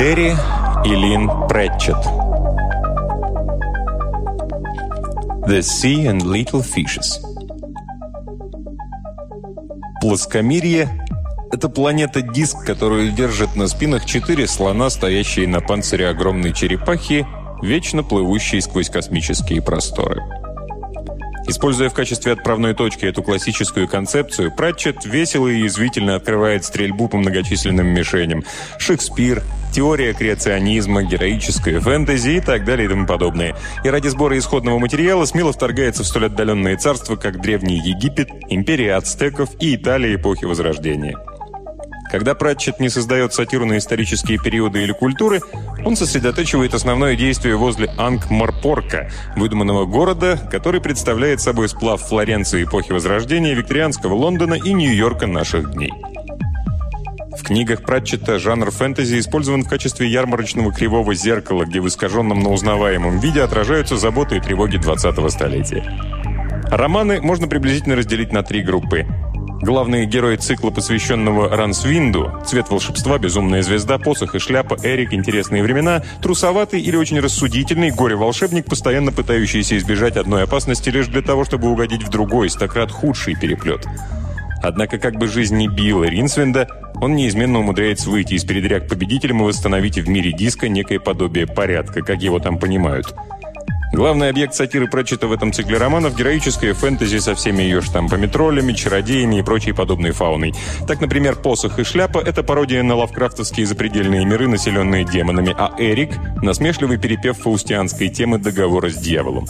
Терри и Лин Прэтчет The Sea and Little Fishes Плоскомирье – это планета-диск, которую держат на спинах четыре слона, стоящие на панцире огромной черепахи, вечно плывущие сквозь космические просторы. Используя в качестве отправной точки эту классическую концепцию, Пратчет весело и язвительно открывает стрельбу по многочисленным мишеням. Шекспир, теория креационизма, героическое фэнтези и так далее и тому подобное. И ради сбора исходного материала смело вторгается в столь отдаленные царства, как Древний Египет, империя ацтеков и Италия эпохи Возрождения. Когда Пратчет не создает сатиру на исторические периоды или культуры, он сосредотачивает основное действие возле Анкмарпорка, выдуманного города, который представляет собой сплав Флоренции эпохи Возрождения, викторианского Лондона и Нью-Йорка наших дней. В книгах Пратчета жанр фэнтези использован в качестве ярмарочного кривого зеркала, где в искаженном, но узнаваемом виде отражаются заботы и тревоги 20-го столетия. Романы можно приблизительно разделить на три группы – Главные герои цикла, посвященного Рансвинду, цвет волшебства, безумная звезда, посох и шляпа, Эрик, интересные времена, трусоватый или очень рассудительный горе-волшебник, постоянно пытающийся избежать одной опасности лишь для того, чтобы угодить в другой, стократ худший переплет. Однако, как бы жизнь не била Ринсвинда, он неизменно умудряется выйти из передряг победителем и восстановить в мире диска некое подобие порядка, как его там понимают – Главный объект сатиры Пратчета в этом цикле романов – героическое фэнтези со всеми ее штампами, троллями, чародеями и прочей подобной фауной. Так, например, «Посох и шляпа» – это пародия на лавкрафтовские запредельные миры, населенные демонами, а «Эрик» – насмешливый перепев фаустианской темы договора с дьяволом.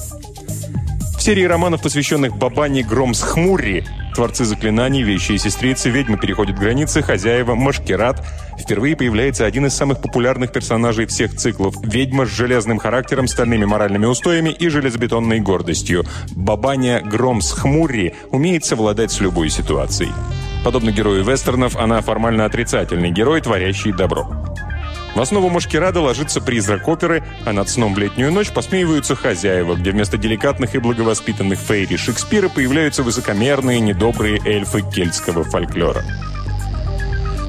В серии романов, посвященных Бабане Громс-Хмурри, творцы заклинаний, вещи и сестрицы, ведьмы переходят границы, хозяева, Машкерат, впервые появляется один из самых популярных персонажей всех циклов – ведьма с железным характером, стальными моральными устоями и железобетонной гордостью. Бабаня Громс-Хмурри умеет совладать с любой ситуацией. Подобно герою вестернов, она формально отрицательный герой, творящий добро. В основу Машкерада ложится призрак оперы, а над сном в летнюю ночь посмеиваются хозяева, где вместо деликатных и благовоспитанных фейри Шекспира появляются высокомерные, недобрые эльфы кельтского фольклора.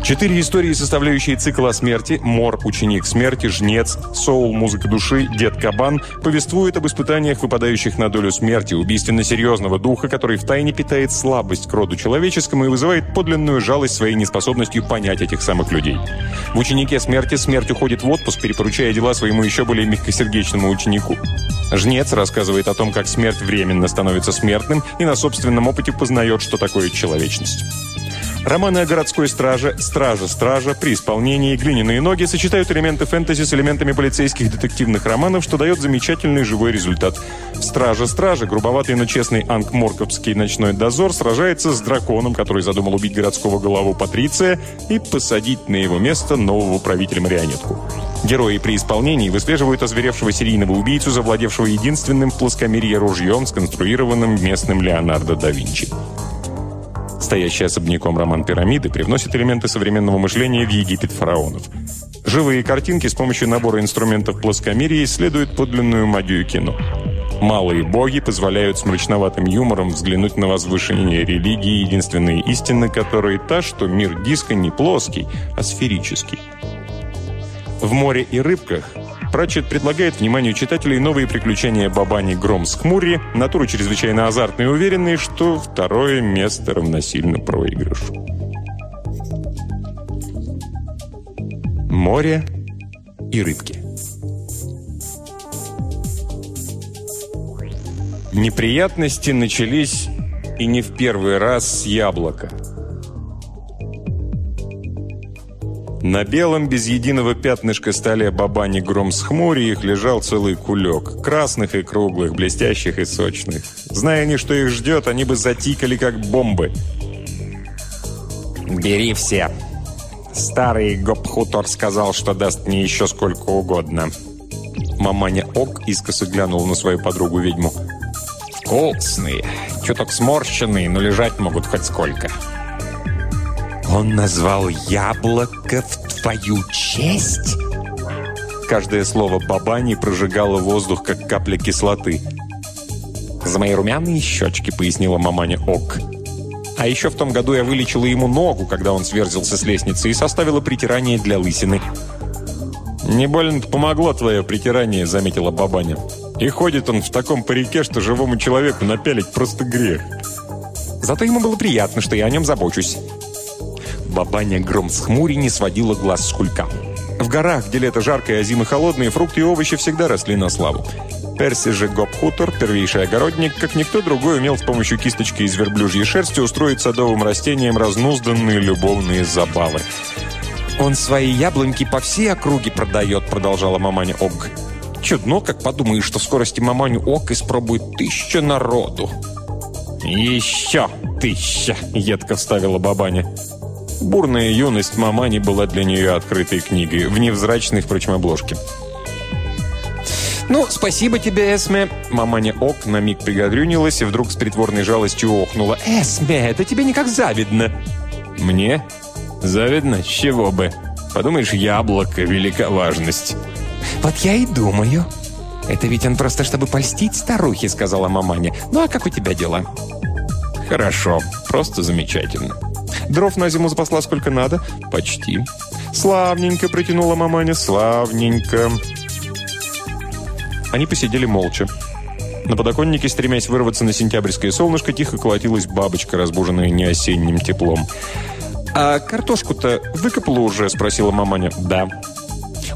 Четыре истории, составляющие цикл о смерти «Мор. Ученик смерти», «Жнец», «Соул. Музыка души», «Дед Кабан» повествуют об испытаниях, выпадающих на долю смерти, убийственно серьезного духа, который втайне питает слабость к роду человеческому и вызывает подлинную жалость своей неспособностью понять этих самых людей. В «Ученике смерти» смерть уходит в отпуск, перепоручая дела своему еще более мягкосердечному ученику. Жнец рассказывает о том, как смерть временно становится смертным и на собственном опыте познает, что такое человечность. Романы о городской страже, стража-стража, при исполнении, глиняные ноги сочетают элементы фэнтези с элементами полицейских детективных романов, что дает замечательный живой результат. В «Страже-страже» грубоватый, но честный анкморковский ночной дозор сражается с драконом, который задумал убить городского голову Патриция и посадить на его место нового правителя-марионетку. Герои при исполнении выслеживают озверевшего серийного убийцу, завладевшего единственным в плоскомерье ружьем, сконструированным местным Леонардо да Винчи. Стоящий особняком роман «Пирамиды» привносит элементы современного мышления в Египет фараонов. Живые картинки с помощью набора инструментов плоскомерия исследуют подлинную магию кино. Малые боги позволяют с мрачноватым юмором взглянуть на возвышение религии, единственные истины которой та, что мир диска не плоский, а сферический. В «Море и рыбках» Пратчет предлагает вниманию читателей новые приключения Бабани Гром с Хмури, натуры чрезвычайно азартные и уверенные, что второе место равносильно проигрышу. Море и рыбки. Неприятности начались и не в первый раз с яблока – На белом, без единого пятнышка столе бабани гром с хмури их лежал целый кулек. Красных и круглых, блестящих и сочных. Зная они, что их ждет, они бы затикали, как бомбы. «Бери все!» Старый Гопхутор сказал, что даст мне еще сколько угодно. Маманя Ок искоса глянул на свою подругу-ведьму. «Вкусные, чуток сморщенные, но лежать могут хоть сколько». «Он назвал яблоко в твою честь?» Каждое слово Бабани прожигало воздух, как капля кислоты. «За мои румяные щечки», — пояснила маманя Ок. «А еще в том году я вылечила ему ногу, когда он сверзился с лестницы, и составила притирание для лысины». «Не больно помогло твое притирание», — заметила бабаня. «И ходит он в таком парике, что живому человеку напялить просто грех». Зато ему было приятно, что я о нем забочусь. Бабаня гром с хмури не сводила глаз с кулька. В горах, где лето жаркое, а зимы холодные, фрукты и овощи всегда росли на славу. Перси же Гобхутор, первейший огородник, как никто другой, умел с помощью кисточки из верблюжьей шерсти устроить садовым растениям разнузданные любовные забавы. «Он свои яблоньки по всей округе продает», — продолжала маманя Ог. «Чудно, как подумаешь, что в скорости маманю Ог испробует тысяча народу». «Еще тысяча!» — едко вставила бабаня. Бурная юность мамани была для нее открытой книгой, в невзрачной, впрочем, обложке. «Ну, спасибо тебе, Эсме!» Маманя Ок на миг пригодрюнилась и вдруг с притворной жалостью охнула. «Эсме, это тебе никак завидно!» «Мне? Завидно? Чего бы? Подумаешь, яблоко, велика важность!» «Вот я и думаю!» «Это ведь он просто, чтобы польстить старухе», — сказала маманя. «Ну а как у тебя дела?» «Хорошо, просто замечательно». Дров на зиму запасла сколько надо? Почти. Славненько, протянула маманя, славненько. Они посидели молча. На подоконнике, стремясь вырваться на сентябрьское солнышко, тихо колотилась бабочка, разбуженная неосенним теплом. «А картошку-то выкопала уже?» – спросила маманя. «Да».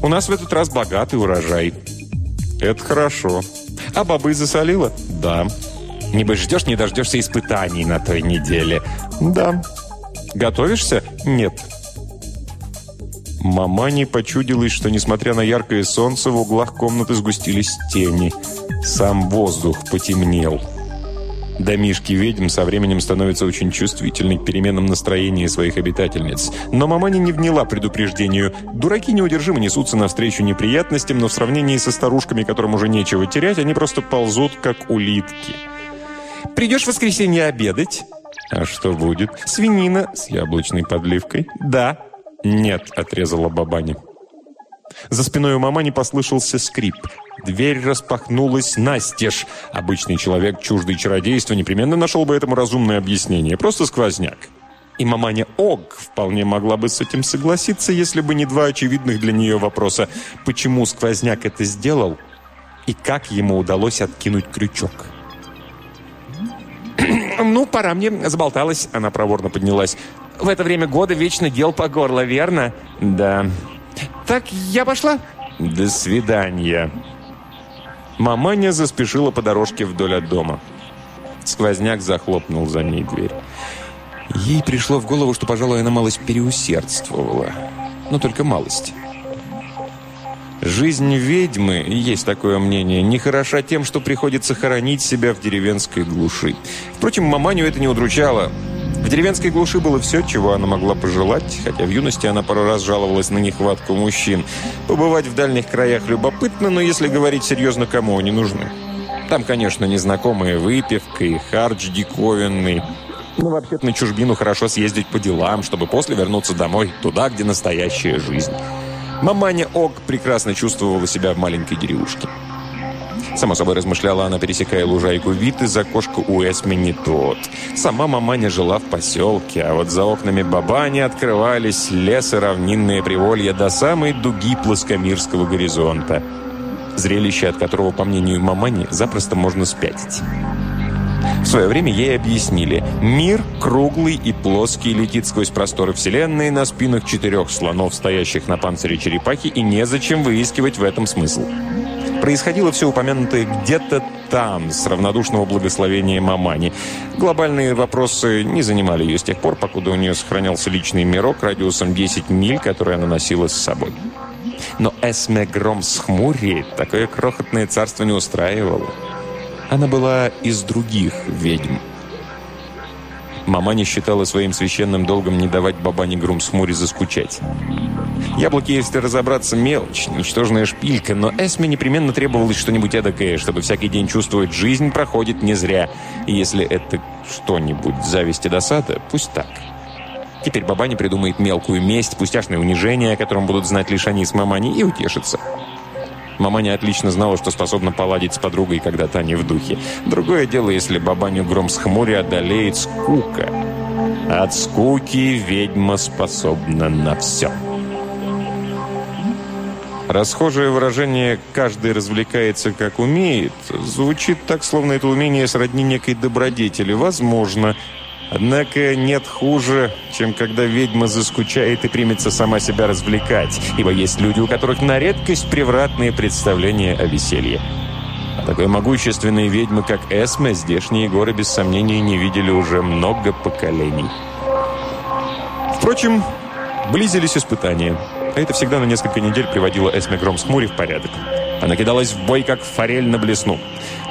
«У нас в этот раз богатый урожай». «Это хорошо». «А бобы засолила?» «Да». «Небось, ждешь, не дождешься испытаний на той неделе?» «Да». Готовишься? Нет. Мамане почудилось, что, несмотря на яркое солнце, в углах комнаты сгустились тени. Сам воздух потемнел. Домишки ведьм со временем становятся очень чувствительны к переменам настроения своих обитательниц. Но маманя не вняла предупреждению. Дураки неудержимо несутся навстречу неприятностям, но в сравнении со старушками, которым уже нечего терять, они просто ползут, как улитки. «Придешь в воскресенье обедать?» «А что будет?» «Свинина с яблочной подливкой». «Да». «Нет», — отрезала бабаня. За спиной у мамани послышался скрип. Дверь распахнулась настежь. Обычный человек, чуждый чародейства, непременно нашел бы этому разумное объяснение. Просто сквозняк. И маманя Ог вполне могла бы с этим согласиться, если бы не два очевидных для нее вопроса. Почему сквозняк это сделал? И как ему удалось откинуть крючок? «Ну, пора мне», — заболталась. Она проворно поднялась. «В это время года вечно дел по горло, верно?» «Да». «Так, я пошла?» «До свидания». Маманя заспешила по дорожке вдоль от дома. Сквозняк захлопнул за ней дверь. Ей пришло в голову, что, пожалуй, она малость переусердствовала. Но только малость. Жизнь ведьмы, есть такое мнение, не хороша тем, что приходится хоронить себя в деревенской глуши. Впрочем, маманю это не удручало. В деревенской глуши было все, чего она могла пожелать, хотя в юности она пару раз жаловалась на нехватку мужчин. Побывать в дальних краях любопытно, но если говорить серьезно, кому они нужны? Там, конечно, незнакомая выпивка и хардж диковинный. Но вообще на чужбину хорошо съездить по делам, чтобы после вернуться домой, туда, где настоящая жизнь. Маманя Ог прекрасно чувствовала себя в маленькой деревушке. Само собой размышляла она, пересекая лужайку. Вид из окошка у Эсми не тот. Сама маманя жила в поселке, а вот за окнами бабани открывались лес и равнинные приволья до самой дуги плоскомирского горизонта. Зрелище, от которого, по мнению мамани, запросто можно спятить. В свое время ей объяснили, мир круглый и плоский летит сквозь просторы Вселенной на спинах четырех слонов, стоящих на панцире черепахи, и незачем выискивать в этом смысл. Происходило все упомянутое где-то там, с равнодушного благословения Мамани. Глобальные вопросы не занимали ее с тех пор, покуда у нее сохранялся личный мирок радиусом 10 миль, который она носила с собой. Но Эсме Гром с Хмури такое крохотное царство не устраивало. Она была из других ведьм. Мама не считала своим священным долгом не давать бабане Грумсмуре заскучать. Яблоки, если разобраться, мелочь, ничтожная шпилька, но Эсме непременно требовалось что-нибудь эдакое, чтобы всякий день чувствовать, жизнь проходит не зря. И если это что-нибудь зависть и досада, пусть так. Теперь бабаня придумает мелкую месть, пустяшное унижение, о котором будут знать лишь они с мамани, и утешится. Маманя отлично знала, что способна поладить с подругой, когда та не в духе. Другое дело, если бабаню гром с хмури одолеет скука. От скуки ведьма способна на все. Расхожее выражение «каждый развлекается как умеет» звучит так, словно это умение сродни некой добродетели. Возможно. Однако нет хуже, чем когда ведьма заскучает и примется сама себя развлекать, ибо есть люди, у которых на редкость превратные представления о веселье. А такой могущественной ведьмы, как Эсме, здешние горы без сомнения не видели уже много поколений. Впрочем, близились испытания – а это всегда на несколько недель приводило Эсме Громсхмури в порядок. Она кидалась в бой, как форель на блесну.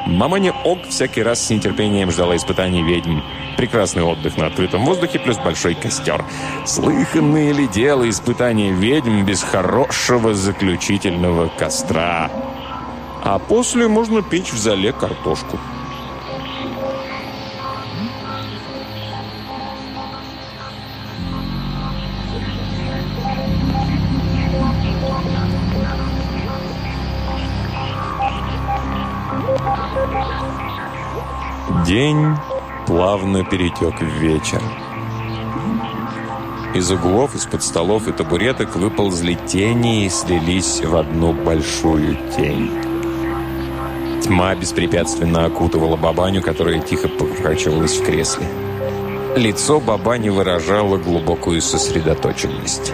Маманя Ок всякий раз с нетерпением ждала испытаний ведьм. Прекрасный отдых на открытом воздухе плюс большой костер. Слыханные ли дело испытания ведьм без хорошего заключительного костра? А после можно печь в зале картошку. День плавно перетек в вечер. Из углов, из-под столов и табуреток выползли тени и слились в одну большую тень. Тьма беспрепятственно окутывала Бабаню, которая тихо покачивалась в кресле. Лицо Бабани выражало глубокую сосредоточенность.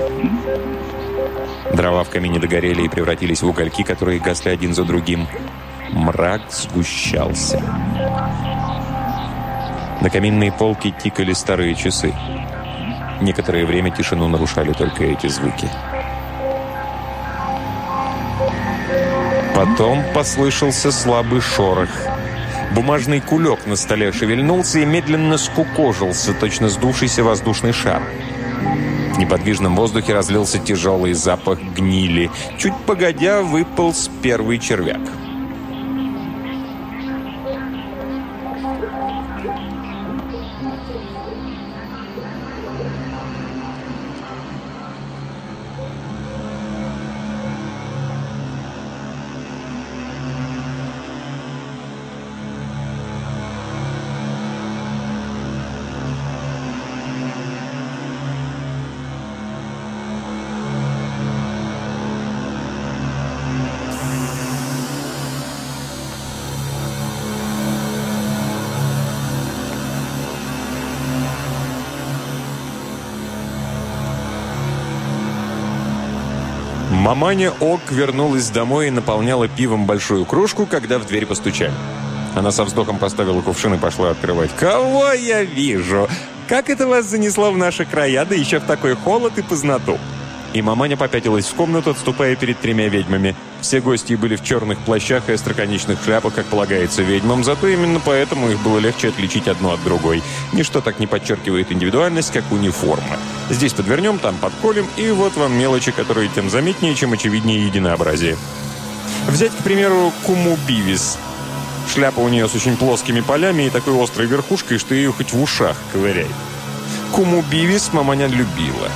Дрова в камине догорели и превратились в угольки, которые гасли один за другим. Мрак сгущался. На каминной полке тикали старые часы. Некоторое время тишину нарушали только эти звуки. Потом послышался слабый шорох. Бумажный кулек на столе шевельнулся и медленно скукожился, точно сдувшийся воздушный шар. В неподвижном воздухе разлился тяжелый запах гнили. Чуть погодя выполз первый червяк. Маманя Ок вернулась домой и наполняла пивом большую кружку, когда в дверь постучали. Она со вздохом поставила кувшин и пошла открывать. «Кого я вижу? Как это вас занесло в наши края, да еще в такой холод и познату?» И маманя попятилась в комнату, отступая перед тремя ведьмами. Все гости были в черных плащах и остроконечных шляпах, как полагается ведьмам, зато именно поэтому их было легче отличить одну от другой. Ничто так не подчеркивает индивидуальность, как униформа. Здесь подвернем, там подколем, и вот вам мелочи, которые тем заметнее, чем очевиднее единообразие. Взять, к примеру, Куму Бивис. Шляпа у нее с очень плоскими полями и такой острой верхушкой, что ее хоть в ушах ковыряй. Куму Бивис маманя любила.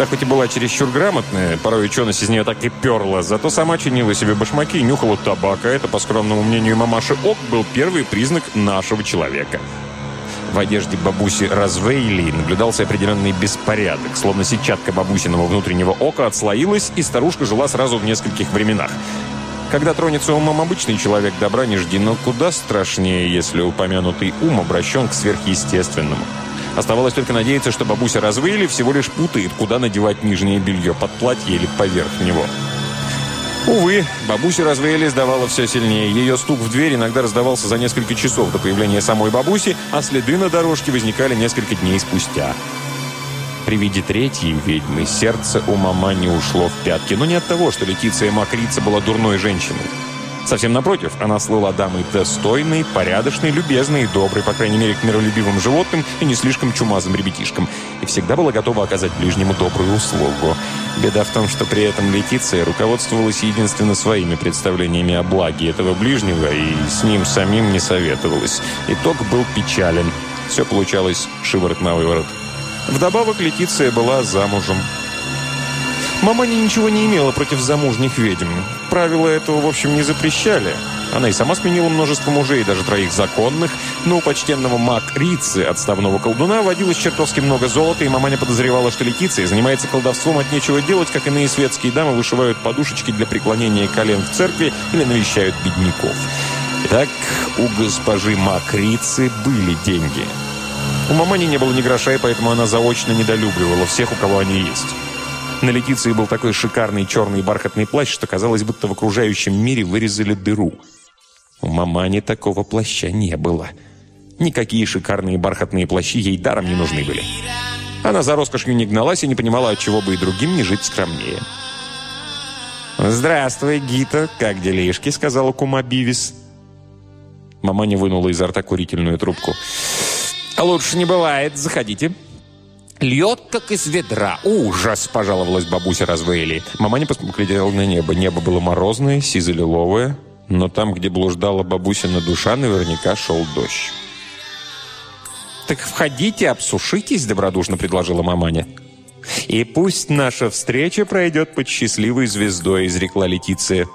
Та хоть и была чересчур грамотная, порой ученость из нее так и перла, зато сама чинила себе башмаки и нюхала табак, а это, по скромному мнению мамаши Ок, был первый признак нашего человека. В одежде бабуси Развейли наблюдался определенный беспорядок, словно сетчатка бабусиного внутреннего ока отслоилась, и старушка жила сразу в нескольких временах. Когда тронется умом обычный человек, добра не жди, но куда страшнее, если упомянутый ум обращен к сверхъестественному. Оставалось только надеяться, что бабуся развыли всего лишь путает, куда надевать нижнее белье, под платье или поверх него. Увы, бабуся развеяли сдавала все сильнее. Ее стук в дверь иногда раздавался за несколько часов до появления самой бабуси, а следы на дорожке возникали несколько дней спустя. При виде третьей ведьмы сердце у мама не ушло в пятки, но не от того, что Летиция Макрица была дурной женщиной. Совсем напротив, она слыла дамой достойной, порядочной, любезной и доброй, по крайней мере, к миролюбивым животным и не слишком чумазым ребятишкам, и всегда была готова оказать ближнему добрую услугу. Беда в том, что при этом Летиция руководствовалась единственно своими представлениями о благе этого ближнего и с ним самим не советовалась. Итог был печален. Все получалось шиворот на выворот. Вдобавок Летиция была замужем. Мама ничего не имела против замужних ведьм. Правила этого, в общем, не запрещали. Она и сама сменила множество мужей, даже троих законных, но у почтенного маг Рицы, отставного колдуна, водилось чертовски много золота, и маманя подозревала, что Летиция занимается колдовством от нечего делать, как иные светские дамы вышивают подушечки для преклонения колен в церкви или навещают бедняков. Итак, у госпожи Макрицы были деньги. У мамани не было ни гроша, и поэтому она заочно недолюбливала всех, у кого они есть. На Летиции был такой шикарный черный бархатный плащ, что казалось, будто в окружающем мире вырезали дыру. У мамани такого плаща не было. Никакие шикарные бархатные плащи ей даром не нужны были. Она за роскошью не гналась и не понимала, от чего бы и другим не жить скромнее. «Здравствуй, Гита, как делишки?» — сказала кума Бивис. Мама не вынула изо рта курительную трубку. «Лучше не бывает. Заходите». «Льет, как из ведра. Ужас!» – пожаловалась бабуся Развейли. Мама не посмотрела на небо. Небо было морозное, сизо-лиловое, но там, где блуждала бабусина душа, наверняка шел дождь. «Так входите, обсушитесь», – добродушно предложила маманя. «И пусть наша встреча пройдет под счастливой звездой», – изрекла Летиция.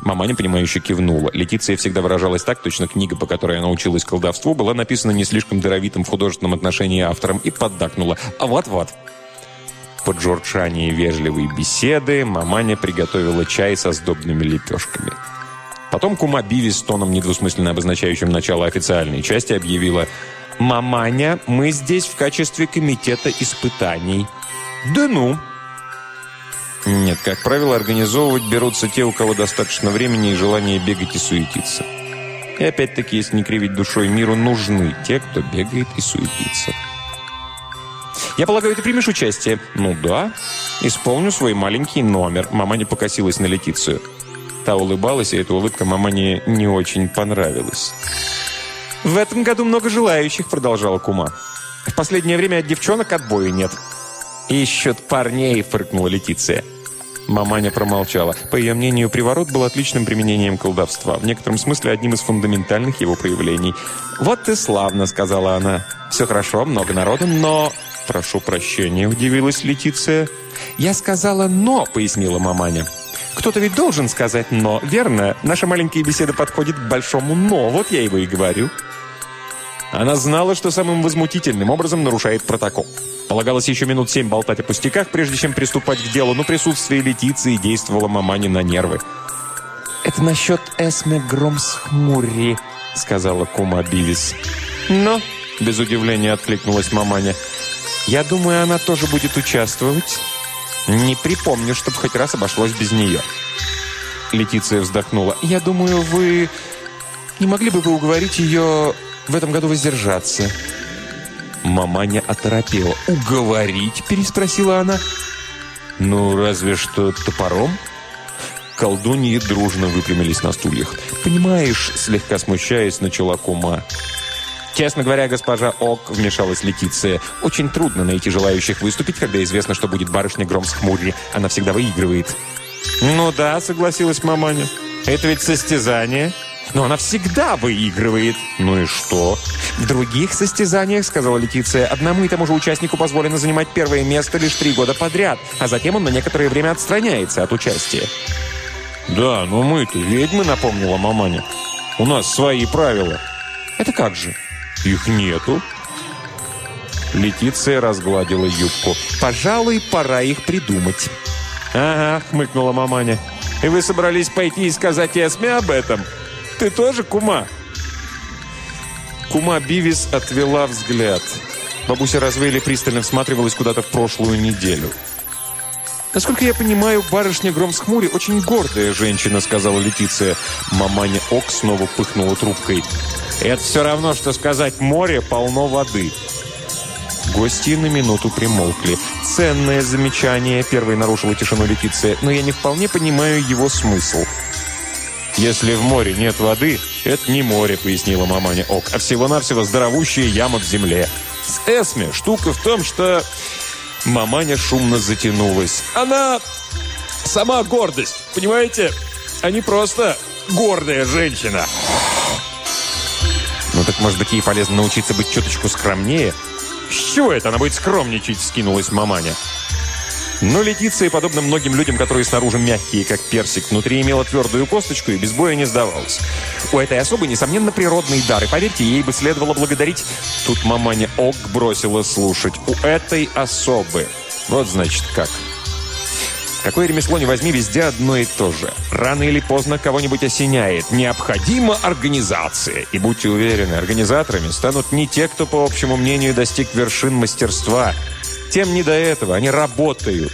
Мама непонимающе кивнула. Летиция всегда выражалась так, точно книга, по которой она училась колдовству, была написана не слишком даровитым в художественном отношении автором и поддакнула. А вот-вот. Под журчание вежливой беседы маманя приготовила чай со сдобными лепешками. Потом кума Биви с тоном, недвусмысленно обозначающим начало официальной части, объявила «Маманя, мы здесь в качестве комитета испытаний». «Да ну!» Нет, как правило, организовывать берутся те, у кого достаточно времени и желания бегать и суетиться. И опять-таки, если не кривить душой миру, нужны те, кто бегает и суетится. «Я полагаю, ты примешь участие?» «Ну да. Исполню свой маленький номер». Мама не покосилась на Летицию. Та улыбалась, и эта улыбка мамане не очень понравилась. «В этом году много желающих», — продолжала Кума. «В последнее время от девчонок отбоя нет». «Ищут парней», — фыркнула Летиция. Маманя промолчала. По ее мнению, приворот был отличным применением колдовства, в некотором смысле одним из фундаментальных его проявлений. «Вот и славно», — сказала она. «Все хорошо, много народу, но...» «Прошу прощения», — удивилась Летиция. «Я сказала «но», — пояснила маманя. «Кто-то ведь должен сказать «но», верно? Наша маленькая беседа подходит к большому «но», вот я его и говорю». Она знала, что самым возмутительным образом нарушает протокол. Полагалось еще минут семь болтать о пустяках, прежде чем приступать к делу, но присутствие Летиции действовало мамане на нервы. «Это насчет Эсме Громсхмури», — сказала кума Бивис. «Но», — без удивления откликнулась маманя, «я думаю, она тоже будет участвовать. Не припомню, чтобы хоть раз обошлось без нее». Летиция вздохнула. «Я думаю, вы... Не могли бы вы уговорить ее в этом году воздержаться». Маманя оторопела. «Уговорить?» – переспросила она. «Ну, разве что топором?» Колдуньи дружно выпрямились на стульях. «Понимаешь», – слегка смущаясь, начала кума. «Честно говоря, госпожа Ок», – вмешалась Летиция, – «очень трудно найти желающих выступить, когда известно, что будет барышня Гром с Хмурри. Она всегда выигрывает». «Ну да», – согласилась маманя. «Это ведь состязание». Но она всегда выигрывает. Ну и что? В других состязаниях, сказала Летиция, одному и тому же участнику позволено занимать первое место лишь три года подряд, а затем он на некоторое время отстраняется от участия. «Да, но мы-то ведьмы», — напомнила маманя. «У нас свои правила». «Это как же?» «Их нету». Летиция разгладила юбку. «Пожалуй, пора их придумать». «Ага», — хмыкнула маманя. «И вы собрались пойти и сказать Эсме об этом?» Ты тоже кума?» Кума Бивис отвела взгляд. Бабуся Развейли пристально всматривалась куда-то в прошлую неделю. «Насколько я понимаю, барышня Громсхмури очень гордая женщина», — сказала Летиция. Маманя Ок снова пыхнула трубкой. «Это все равно, что сказать, море полно воды». Гости на минуту примолкли. «Ценное замечание», — первой нарушила тишину Летиция, «но я не вполне понимаю его смысл». «Если в море нет воды, это не море», — пояснила маманя Ок, «а всего-навсего здоровущая яма в земле. С Эсме штука в том, что...» Маманя шумно затянулась. «Она сама гордость, понимаете? А не просто гордая женщина». «Ну так, может быть, ей полезно научиться быть чуточку скромнее?» «С чего это она будет скромничать?» — скинулась маманя. Но Летиция, подобно многим людям, которые снаружи мягкие, как персик, внутри имела твердую косточку и без боя не сдавалась. У этой особы, несомненно, природный дар, и, поверьте, ей бы следовало благодарить... Тут маманя Ог бросила слушать. У этой особы. Вот, значит, как. Какое ремесло не возьми, везде одно и то же. Рано или поздно кого-нибудь осеняет. Необходима организация. И будьте уверены, организаторами станут не те, кто, по общему мнению, достиг вершин мастерства – тем не до этого, они работают.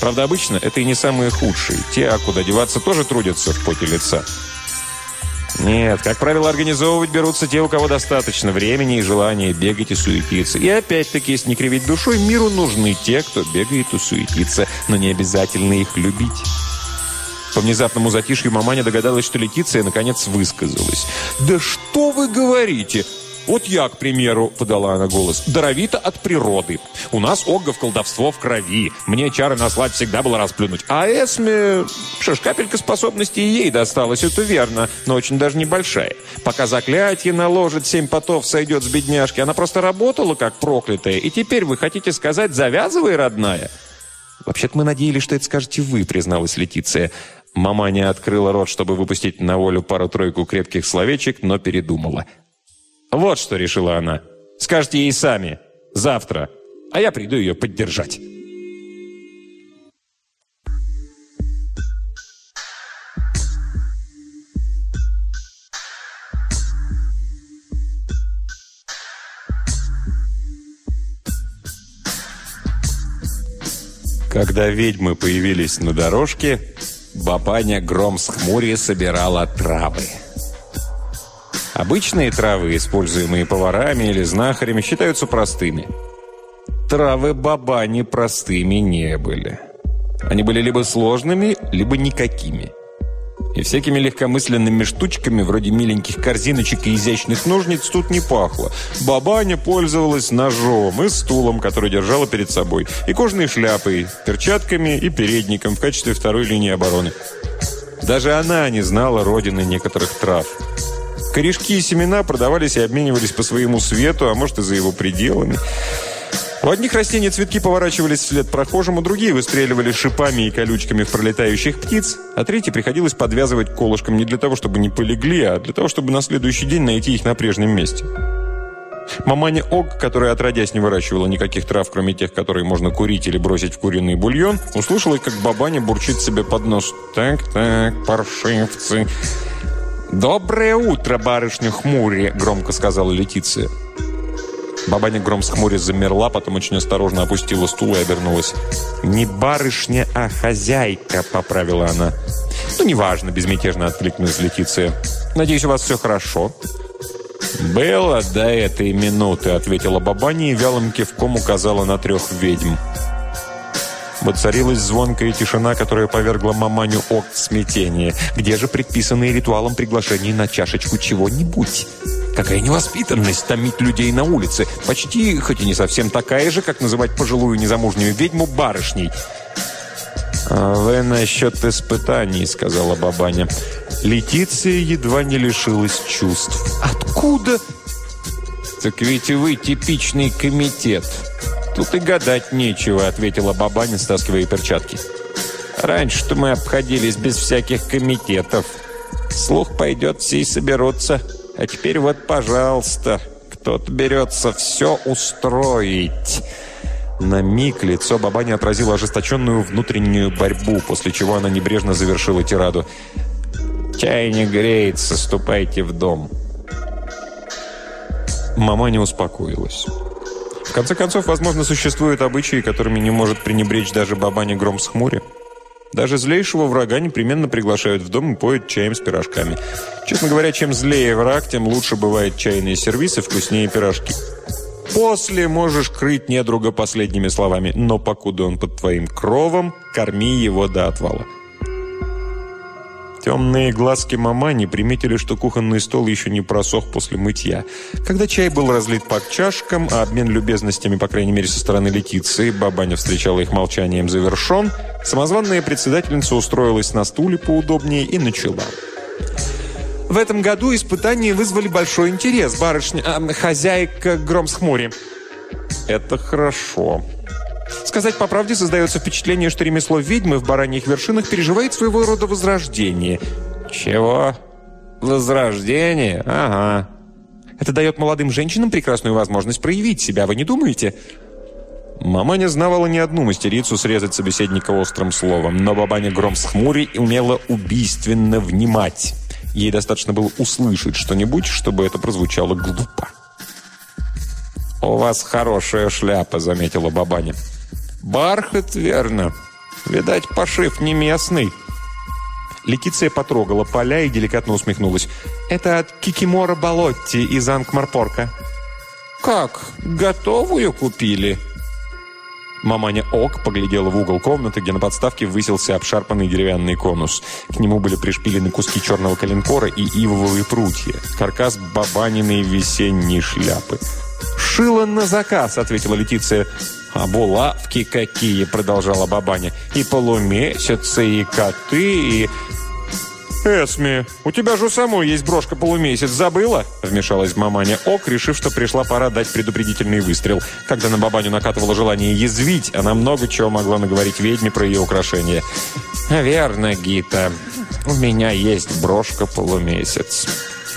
Правда, обычно это и не самые худшие. Те, а куда деваться, тоже трудятся в поте лица. Нет, как правило, организовывать берутся те, у кого достаточно времени и желания бегать и суетиться. И опять-таки, если не кривить душой, миру нужны те, кто бегает и суетится, но не обязательно их любить. По внезапному затишью маманя догадалась, что Летиция наконец высказалась. «Да что вы говорите? «Вот я, к примеру», — подала она голос, — «даровита от природы. У нас Огга в колдовство в крови. Мне чары наслать всегда было расплюнуть. А Эсме... Что ж, капелька способностей ей досталась, это верно, но очень даже небольшая. Пока заклятие наложит, семь потов сойдет с бедняжки. Она просто работала как проклятая. И теперь вы хотите сказать, завязывай, родная?» «Вообще-то мы надеялись, что это скажете вы», — призналась Летиция. Маманя открыла рот, чтобы выпустить на волю пару-тройку крепких словечек, но передумала. Вот что решила она. Скажите ей сами. Завтра. А я приду ее поддержать. Когда ведьмы появились на дорожке, бабаня гром с хмури собирала травы. Обычные травы, используемые поварами или знахарями, считаются простыми. Травы бабани простыми не были. Они были либо сложными, либо никакими. И всякими легкомысленными штучками, вроде миленьких корзиночек и изящных ножниц, тут не пахло. Бабаня пользовалась ножом и стулом, который держала перед собой, и кожаной шляпой, перчатками и передником в качестве второй линии обороны. Даже она не знала родины некоторых трав. Корешки и семена продавались и обменивались по своему свету, а может и за его пределами. У одних растений цветки поворачивались вслед прохожим, у другие выстреливали шипами и колючками в пролетающих птиц, а третьи приходилось подвязывать колышком не для того, чтобы не полегли, а для того, чтобы на следующий день найти их на прежнем месте. Маманя Ог, которая отродясь не выращивала никаких трав, кроме тех, которые можно курить или бросить в куриный бульон, услышала, как бабаня бурчит себе под нос. «Так, так, паршивцы, «Доброе утро, барышня Хмури!» – громко сказала Летиция. Бабаня гром с хмуря замерла, потом очень осторожно опустила стул и обернулась. «Не барышня, а хозяйка», – поправила она. «Ну, неважно», – безмятежно откликнулась Летиция. «Надеюсь, у вас все хорошо?» «Было до этой минуты», – ответила Бабаня и вялым кивком указала на трех ведьм. Воцарилась звонкая тишина, которая повергла маманю ок в смятение. Где же предписанные ритуалом приглашения на чашечку чего-нибудь? Какая невоспитанность томить людей на улице. Почти, хоть и не совсем такая же, как называть пожилую незамужнюю ведьму барышней. «А «Вы насчет испытаний», — сказала бабаня. Летиция едва не лишилась чувств. «Откуда?» «Так ведь вы типичный комитет. «Тут и гадать нечего», — ответила бабаня, стаскивая перчатки. «Раньше-то мы обходились без всяких комитетов. Слух пойдет, все и соберутся. А теперь вот, пожалуйста, кто-то берется все устроить». На миг лицо бабани отразило ожесточенную внутреннюю борьбу, после чего она небрежно завершила тираду. «Чай не греется, ступайте в дом». Мама не успокоилась конце концов, возможно, существуют обычаи, которыми не может пренебречь даже бабаня гром с хмури. Даже злейшего врага непременно приглашают в дом и поют чаем с пирожками. Честно говоря, чем злее враг, тем лучше бывает чайные сервисы, вкуснее пирожки. После можешь крыть недруга последними словами, но покуда он под твоим кровом, корми его до отвала. Темные глазки мамани приметили, что кухонный стол еще не просох после мытья. Когда чай был разлит по чашкам, а обмен любезностями, по крайней мере, со стороны Летиции, бабаня встречала их молчанием завершен, самозванная председательница устроилась на стуле поудобнее и начала. В этом году испытания вызвали большой интерес, барышня, э, хозяйка Громсхмури. Это хорошо. Сказать по правде, создается впечатление, что ремесло ведьмы в бараньих вершинах переживает своего рода возрождение. Чего? Возрождение? Ага. Это дает молодым женщинам прекрасную возможность проявить себя, вы не думаете? Мама не знавала ни одну мастерицу срезать собеседника острым словом, но бабаня Гром с хмури умела убийственно внимать. Ей достаточно было услышать что-нибудь, чтобы это прозвучало глупо. «У вас хорошая шляпа», — заметила бабаня. «Бархат, верно. Видать, пошив не местный». Летиция потрогала поля и деликатно усмехнулась. «Это от Кикимора Болотти из Ангмарпорка». «Как? Готовую купили?» Маманя Ок поглядела в угол комнаты, где на подставке высился обшарпанный деревянный конус. К нему были пришпилены куски черного калинкора и ивовые прутья. Каркас бабаниной весенней шляпы. «Шила на заказ», — ответила Летиция. «А булавки какие!» — продолжала бабаня. «И полумесяцы, и коты, и...» «Эсми, у тебя же самой есть брошка полумесяц, забыла?» Вмешалась маманя Ок, решив, что пришла пора дать предупредительный выстрел. Когда на бабаню накатывало желание язвить, она много чего могла наговорить ведьме про ее украшения. «Верно, Гита, у меня есть брошка полумесяц».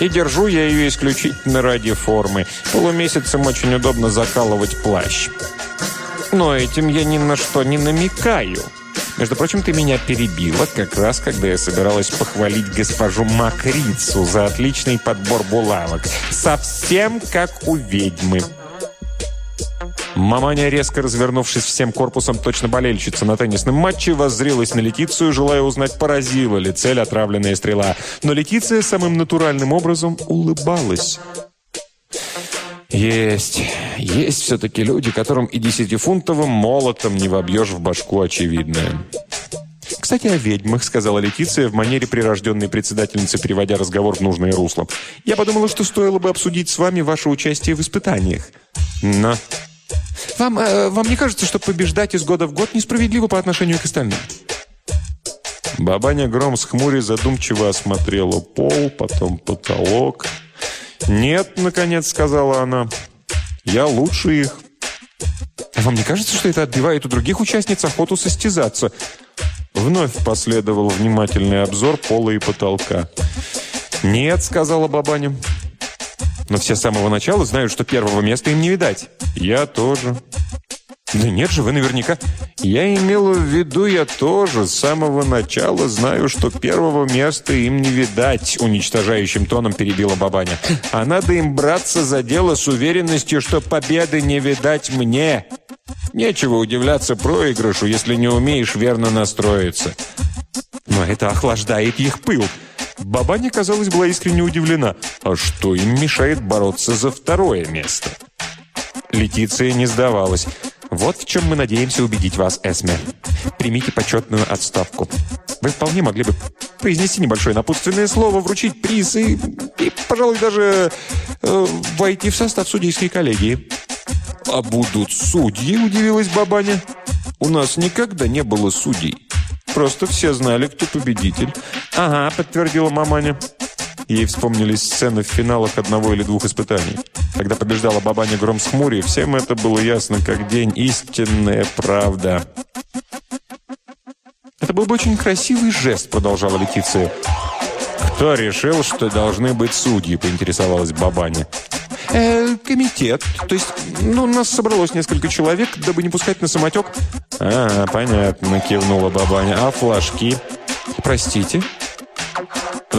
И держу я ее исключительно ради формы. Полумесяцем очень удобно закалывать плащ. Но этим я ни на что не намекаю. Между прочим, ты меня перебила как раз, когда я собиралась похвалить госпожу Макрицу за отличный подбор булавок. Совсем как у ведьмы. Маманя, резко развернувшись всем корпусом, точно болельщица на теннисном матче, воззрелась на Летицию, желая узнать, поразила ли цель отравленная стрела. Но Летиция самым натуральным образом улыбалась. Есть. Есть все-таки люди, которым и десятифунтовым молотом не вобьешь в башку очевидное. «Кстати, о ведьмах», — сказала Летиция в манере прирожденной председательницы, переводя разговор в нужное русло. «Я подумала, что стоило бы обсудить с вами ваше участие в испытаниях». «Но...» «Вам, э, вам не кажется, что побеждать из года в год несправедливо по отношению к остальным?» Бабаня Гром с хмури задумчиво осмотрела пол, потом потолок. «Нет», — наконец сказала она, — «я лучше их». А «Вам не кажется, что это отбивает у других участниц охоту состязаться?» Вновь последовал внимательный обзор пола и потолка. «Нет», — сказала бабаня. «Но все с самого начала знают, что первого места им не видать». «Я тоже». «Да нет же, вы наверняка...» «Я имела в виду, я тоже с самого начала знаю, что первого места им не видать», уничтожающим тоном перебила бабаня. «А надо им браться за дело с уверенностью, что победы не видать мне. Нечего удивляться проигрышу, если не умеешь верно настроиться». «Но это охлаждает их пыл». Бабаня, казалось, была искренне удивлена. «А что им мешает бороться за второе место?» Летиция не сдавалась. Вот в чем мы надеемся убедить вас, Эсме. Примите почетную отставку. Вы вполне могли бы произнести небольшое напутственное слово, вручить приз и, и пожалуй, даже э, войти в состав судейской коллегии. «А будут судьи?» – удивилась бабаня. «У нас никогда не было судей. Просто все знали, кто победитель». «Ага», – подтвердила маманя. Ей вспомнились сцены в финалах одного или двух испытаний. Когда побеждала бабаня Гром с Хмури, всем это было ясно как день. Истинная правда. «Это был бы очень красивый жест», — продолжала Летиция. «Кто решил, что должны быть судьи?» — поинтересовалась бабаня. «Э, комитет. То есть, ну, нас собралось несколько человек, дабы не пускать на самотек». «А, понятно», — кивнула бабаня. «А флажки?» «Простите?»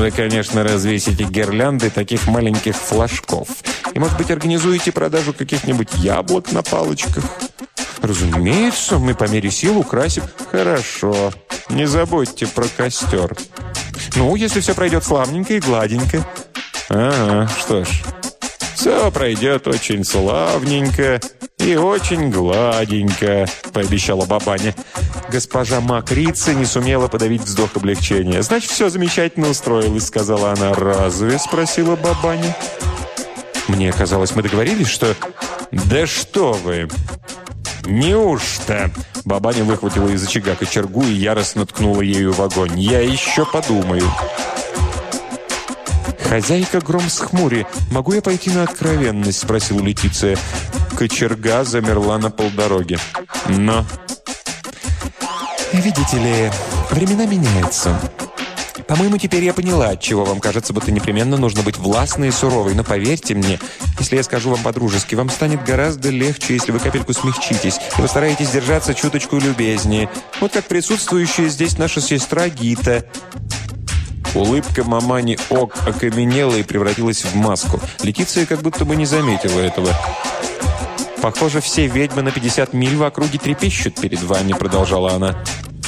Вы, конечно, развесите гирлянды таких маленьких флажков. И, может быть, организуете продажу каких-нибудь яблок на палочках? Разумеется, мы по мере сил украсим. Хорошо. Не забудьте про костер. Ну, если все пройдет славненько и гладенько. Ага, что ж. Все пройдет очень славненько и очень гладенько, пообещала бабаня. Госпожа Макрица не сумела подавить вздох облегчения. «Значит, все замечательно устроилось», — сказала она. «Разве?» — спросила бабаня. «Мне казалось, мы договорились, что...» «Да что вы!» «Неужто?» Бабаня выхватила из очага кочергу и яростно ткнула ею в огонь. «Я еще подумаю». «Хозяйка гром с хмури, могу я пойти на откровенность?» – спросила Летиция. Кочерга замерла на полдороге. Но... Видите ли, времена меняются. По-моему, теперь я поняла, от чего вам кажется, будто непременно нужно быть властной и суровой. Но поверьте мне, если я скажу вам по-дружески, вам станет гораздо легче, если вы капельку смягчитесь и постараетесь держаться чуточку любезнее. Вот как присутствующая здесь наша сестра Гита. Улыбка мамани Ок окаменела и превратилась в маску. Летиция как будто бы не заметила этого. «Похоже, все ведьмы на 50 миль в округе трепещут перед вами», продолжала она.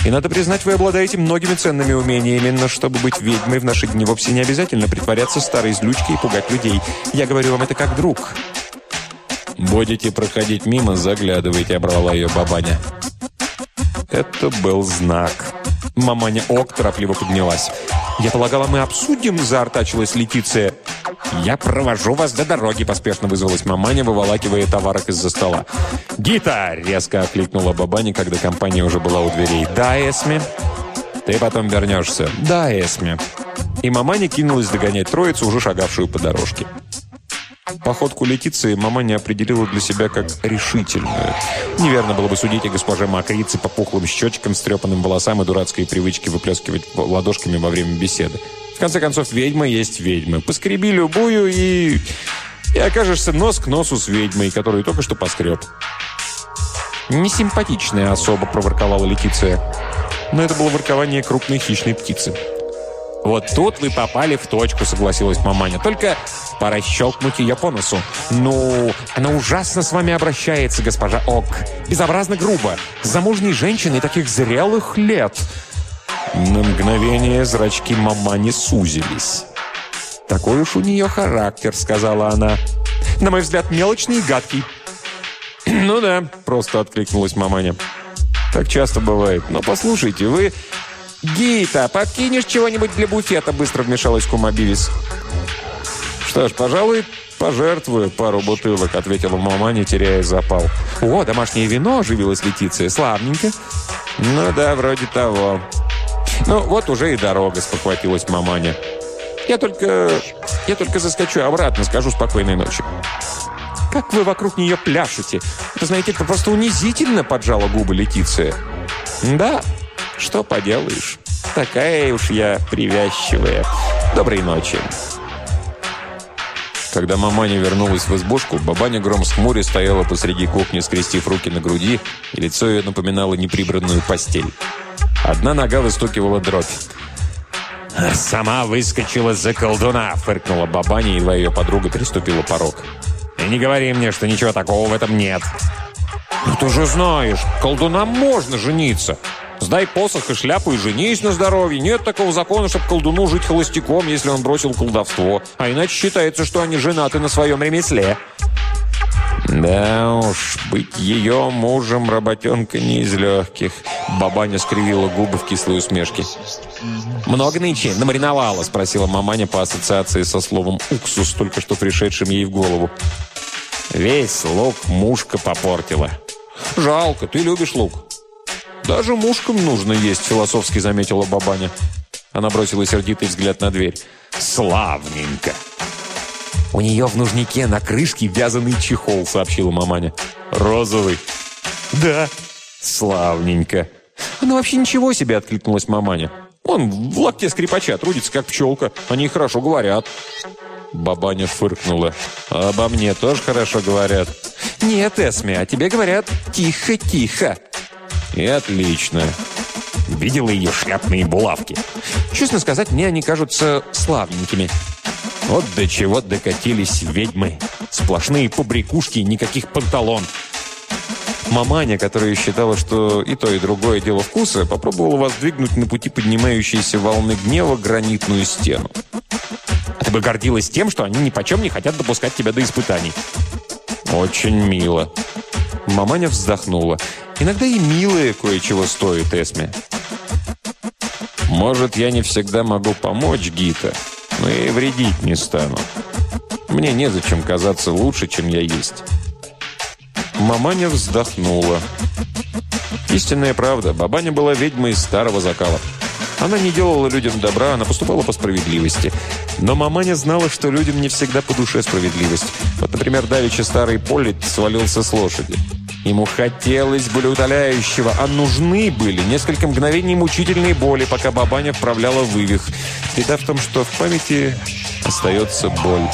«И надо признать, вы обладаете многими ценными умениями, но чтобы быть ведьмой в наши дни вовсе не обязательно притворяться старой злючкой и пугать людей. Я говорю вам это как друг». «Будете проходить мимо, заглядывайте», — обрала ее бабаня. Это был знак. Маманя Ок торопливо поднялась. «Я полагала, мы обсудим», — заортачилась Летиция. «Я провожу вас до дороги», — поспешно вызвалась маманя, выволакивая товарок из-за стола. «Гита!» — резко окликнула бабаня, когда компания уже была у дверей. «Да, Эсми?» «Ты потом вернешься». «Да, Эсми». И маманя кинулась догонять троицу, уже шагавшую по дорожке. Походку Летиции мама не определила для себя как решительную. Неверно было бы судить о госпоже Макрице по пухлым щечкам, стрепанным волосам и дурацкой привычке выплескивать ладошками во время беседы. В конце концов, ведьма есть ведьма. Поскреби любую и... И окажешься нос к носу с ведьмой, которую только что поскреб. «Несимпатичная особа», — проворковала Летиция. Но это было воркование крупной хищной птицы. «Вот тут вы попали в точку», — согласилась маманя. «Только пора щелкнуть ее по носу». «Ну, она ужасно с вами обращается, госпожа Ок. Безобразно грубо. Замужней женщиной таких зрелых лет». На мгновение зрачки мамани сузились. «Такой уж у нее характер», — сказала она. «На мой взгляд, мелочный и гадкий». «Ну да», — просто откликнулась маманя. «Так часто бывает. Но послушайте, вы «Гита, подкинешь чего-нибудь для буфета?» Быстро вмешалась кума Бивис. «Что ж, пожалуй, пожертвую пару бутылок», ответила мама, не теряя запал. «О, домашнее вино!» – оживилась Летиция. «Славненько». «Ну да, вроде того». «Ну, вот уже и дорога», – спохватилась маманя. «Я только... я только заскочу обратно, скажу спокойной ночи». «Как вы вокруг нее пляшете? Это, знаете, это просто унизительно!» – поджала губы Летиция. «Да, что поделаешь, такая уж я привязчивая. Доброй ночи. Когда маманя вернулась в избушку, бабаня гром с хмури стояла посреди кухни, скрестив руки на груди, и лицо ее напоминало неприбранную постель. Одна нога выстукивала дробь. «Сама выскочила за колдуна!» — фыркнула бабаня, едва ее подруга переступила порог. «И не говори мне, что ничего такого в этом нет!» «Ну ты же знаешь, колдунам можно жениться!» Сдай посох и шляпу и женись на здоровье. Нет такого закона, чтобы колдуну жить холостяком, если он бросил колдовство. А иначе считается, что они женаты на своем ремесле. Да уж, быть ее мужем работенка не из легких. Бабаня скривила губы в кислой усмешке. «Много нынче намариновала?» – спросила маманя по ассоциации со словом «уксус», только что пришедшим ей в голову. «Весь лук мушка попортила». «Жалко, ты любишь лук». «Даже мушкам нужно есть», — философски заметила бабаня. Она бросила сердитый взгляд на дверь. «Славненько!» «У нее в нужнике на крышке вязаный чехол», — сообщила маманя. «Розовый?» «Да». «Славненько». «Она вообще ничего себе», — откликнулась маманя. «Он в лапте скрипача трудится, как пчелка. Они хорошо говорят». Бабаня фыркнула. «Обо мне тоже хорошо говорят». «Нет, Эсми, о тебе говорят тихо-тихо». И отлично. Видела ее шляпные булавки. Честно сказать, мне они кажутся славненькими. Вот до чего докатились ведьмы. Сплошные побрякушки никаких панталон. Маманя, которая считала, что и то, и другое дело вкуса, попробовала воздвигнуть на пути поднимающейся волны гнева гранитную стену. Бы гордилась тем, что они ни почем не хотят допускать тебя до испытаний. Очень мило. Маманя вздохнула. Иногда и милые кое-чего стоит Эсме. Может, я не всегда могу помочь Гита, но и вредить не стану. Мне незачем казаться лучше, чем я есть. Маманя вздохнула. Истинная правда, бабаня была ведьмой старого закала. Она не делала людям добра, она поступала по справедливости. Но маманя знала, что людям не всегда по душе справедливость. Вот, например, давеча старый Полит свалился с лошади. Ему хотелось болеутоляющего, а нужны были несколько мгновений мучительной боли, пока бабаня вправляла вывих. Беда в том, что в памяти остается боль.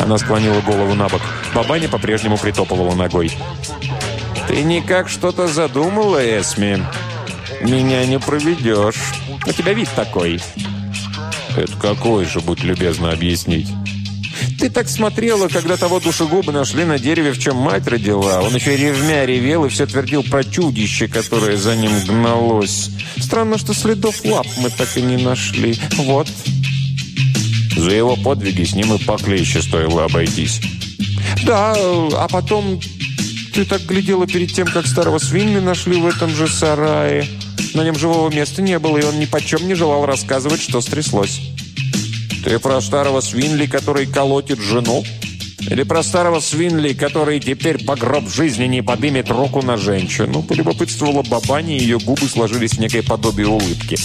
Она склонила голову на бок. Бабаня по-прежнему притопывала ногой. «Ты никак что-то задумала, Эсми? Меня не проведешь. У тебя вид такой». «Это какой же, будь любезно объяснить?» Ты так смотрела, когда того душегуба нашли на дереве, в чем мать родила. Он еще ревмя ревел и все твердил про чудище, которое за ним гналось. Странно, что следов лап мы так и не нашли. Вот. За его подвиги с ним и поклейще стоило обойтись. Да, а потом ты так глядела перед тем, как старого свиньи нашли в этом же сарае. На нем живого места не было, и он ни почем не желал рассказывать, что стряслось. Ты про старого Свинли, который колотит жену? Или про старого Свинли, который теперь по гроб жизни не подымет руку на женщину? Полюбопытствовала бабани, и ее губы сложились в некое подобие улыбки.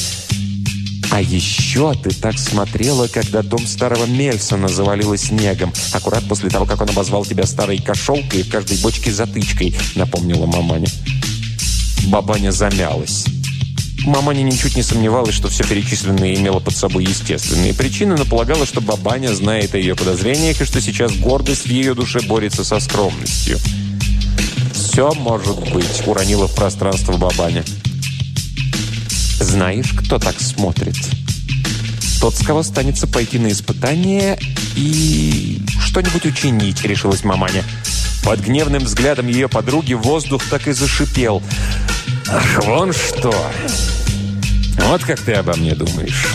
А еще ты так смотрела, когда дом старого Мельсона завалило снегом, аккурат после того, как он обозвал тебя старой кошелкой и в каждой бочке затычкой, напомнила маманя. Бабаня замялась. Маманя ничуть не сомневалась, что все перечисленное имело под собой естественные причины, но полагала, что бабаня знает о ее подозрениях и что сейчас гордость в ее душе борется со скромностью. «Все может быть», — уронила в пространство бабаня. «Знаешь, кто так смотрит?» «Тот, с кого станется пойти на испытание и что-нибудь учинить», — решилась маманя. Под гневным взглядом ее подруги воздух так и зашипел. «Ах, вон что!» Вот как ты обо мне думаешь.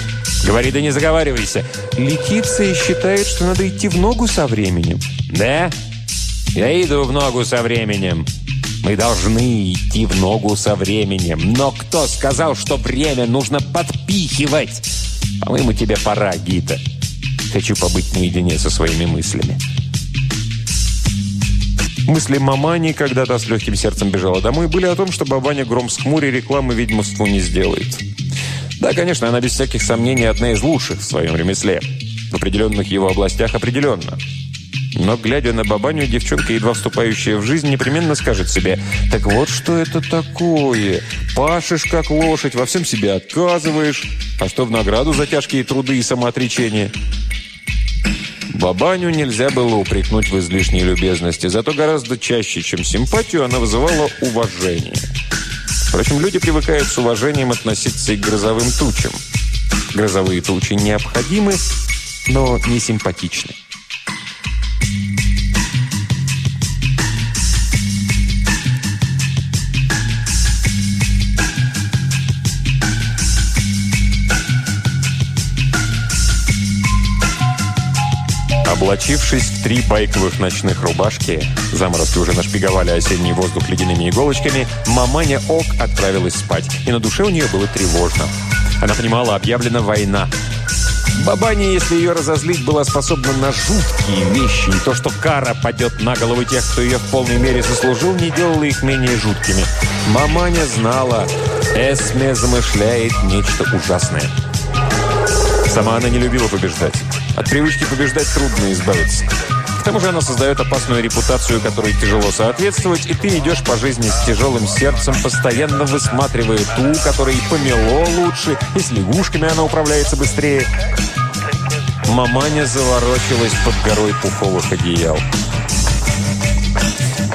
Говори, да не заговаривайся. Летиция считает, что надо идти в ногу со временем. Да? Я иду в ногу со временем. Мы должны идти в ногу со временем. Но кто сказал, что время нужно подпихивать? По-моему, тебе пора, Гита. Хочу побыть наедине со своими мыслями. Мысли мамани, когда та с легким сердцем бежала домой, были о том, что бабаня гром с хмури рекламы ведьмовству не сделает. Да, конечно, она без всяких сомнений одна из лучших в своем ремесле. В определенных его областях определенно. Но, глядя на бабаню, девчонка, едва вступающая в жизнь, непременно скажет себе, «Так вот что это такое? Пашешь, как лошадь, во всем себе отказываешь. А что в награду за тяжкие труды и самоотречение?» Бабаню нельзя было упрекнуть в излишней любезности, зато гораздо чаще, чем симпатию, она вызывала уважение. Впрочем, люди привыкают с уважением относиться и к грозовым тучам. Грозовые тучи необходимы, но не симпатичны. Облачившись в три байковых ночных рубашки, заморозки уже нашпиговали осенний воздух ледяными иголочками, маманя Ок отправилась спать, и на душе у нее было тревожно. Она понимала, объявлена война. Бабаня, если ее разозлить, была способна на жуткие вещи, и то, что кара падет на головы тех, кто ее в полной мере заслужил, не делало их менее жуткими. Маманя знала, Эсме замышляет нечто ужасное. Сама она не любила побеждать. От привычки побеждать трудно избавиться. К тому же она создает опасную репутацию, которой тяжело соответствовать, и ты идешь по жизни с тяжелым сердцем, постоянно высматривая ту, которой помело лучше, и с лягушками она управляется быстрее. Маманя заворочилась под горой пуховых одеял.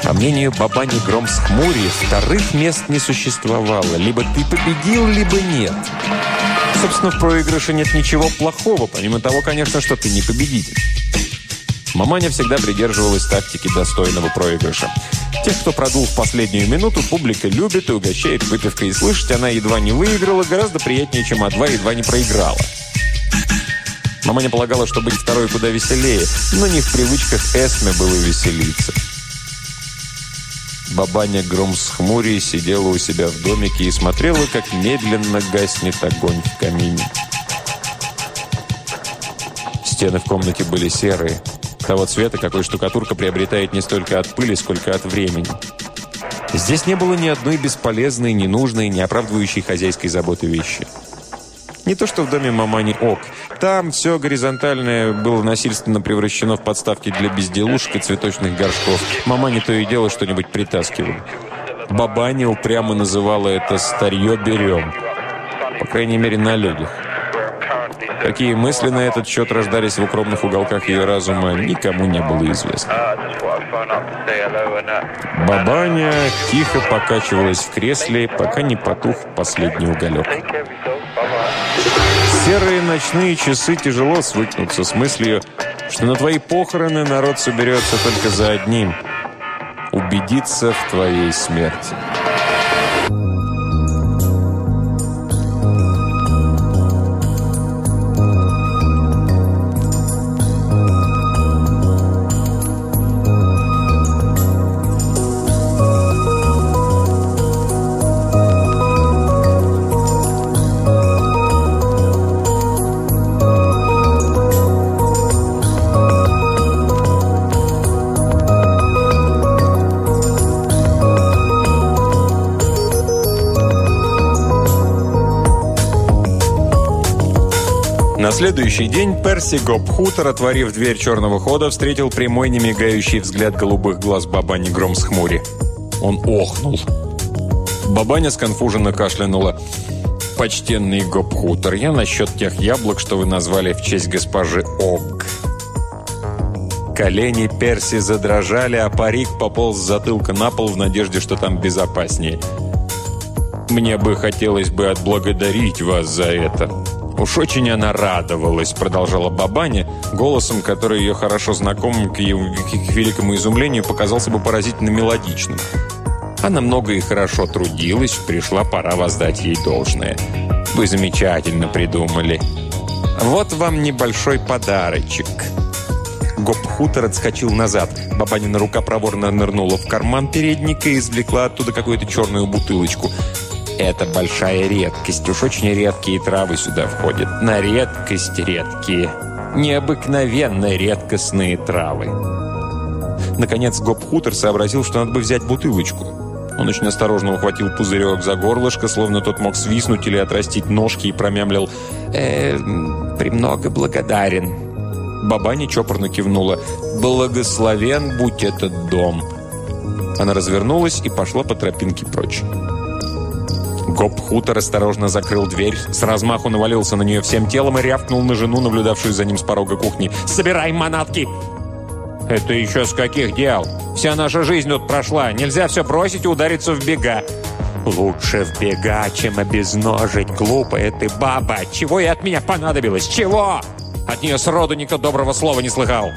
По мнению Бабани Гром с Хмури, вторых мест не существовало. Либо ты победил, либо нет. Собственно, в проигрыше нет ничего плохого, помимо того, конечно, что ты не победитель. Маманя всегда придерживалась тактики достойного проигрыша. Тех, кто продул в последнюю минуту, публика любит и угощает выпивкой. И слышать она едва не выиграла гораздо приятнее, чем А2 едва не проиграла. Маманя полагала, что быть второй куда веселее, но не в привычках Эсме было веселиться. Бабаня гром с хмури сидела у себя в домике и смотрела, как медленно гаснет огонь в камине. Стены в комнате были серые, того цвета, какой штукатурка приобретает не столько от пыли, сколько от времени. Здесь не было ни одной бесполезной, ненужной, не оправдывающей хозяйской заботы вещи. Не то, что в доме мамани ок. Там все горизонтальное было насильственно превращено в подставки для безделушек и цветочных горшков. Мамани то и дело что-нибудь притаскивал. Бабаня упрямо называла это «старье берем». По крайней мере, на людях. Какие мысли на этот счет рождались в укромных уголках ее разума, никому не было известно. Бабаня тихо покачивалась в кресле, пока не потух последний уголек. Серые ночные часы тяжело свыкнуться с мыслью, что на твои похороны народ соберется только за одним – убедиться в твоей смерти. Следующий день Перси Гопхутер, отворив дверь черного хода, встретил прямой немигающий взгляд голубых глаз Бабани Гром с хмури. Он охнул. Бабаня сконфуженно кашлянула. «Почтенный Гопхутер, я насчет тех яблок, что вы назвали в честь госпожи Ог». Колени Перси задрожали, а парик пополз с затылка на пол в надежде, что там безопаснее. «Мне бы хотелось бы отблагодарить вас за это». «Уж очень она радовалась», — продолжала Бабаня, голосом, который ее хорошо знакомым к ее к великому изумлению показался бы поразительно мелодичным. Она много и хорошо трудилась, пришла пора воздать ей должное. «Вы замечательно придумали. Вот вам небольшой подарочек». Гоп-хутор отскочил назад. Бабанина рука проворно нырнула в карман передника и извлекла оттуда какую-то черную бутылочку — это большая редкость. Уж очень редкие травы сюда входят. На редкость редкие. Необыкновенно редкостные травы. Наконец Гоп-хутор сообразил, что надо бы взять бутылочку. Он очень осторожно ухватил пузырек за горлышко, словно тот мог свистнуть или отрастить ножки и промямлил «Э, «Премного благодарен». Бабаня чопорно кивнула «Благословен будь этот дом». Она развернулась и пошла по тропинке прочь. Гоп Хутор осторожно закрыл дверь, с размаху навалился на нее всем телом и рявкнул на жену, наблюдавшую за ним с порога кухни. «Собирай манатки!» «Это еще с каких дел? Вся наша жизнь тут прошла. Нельзя все бросить и удариться в бега». «Лучше в бега, чем обезножить, глупая ты баба! Чего ей от меня понадобилось? Чего?» От нее сроду никто доброго слова не слыхал.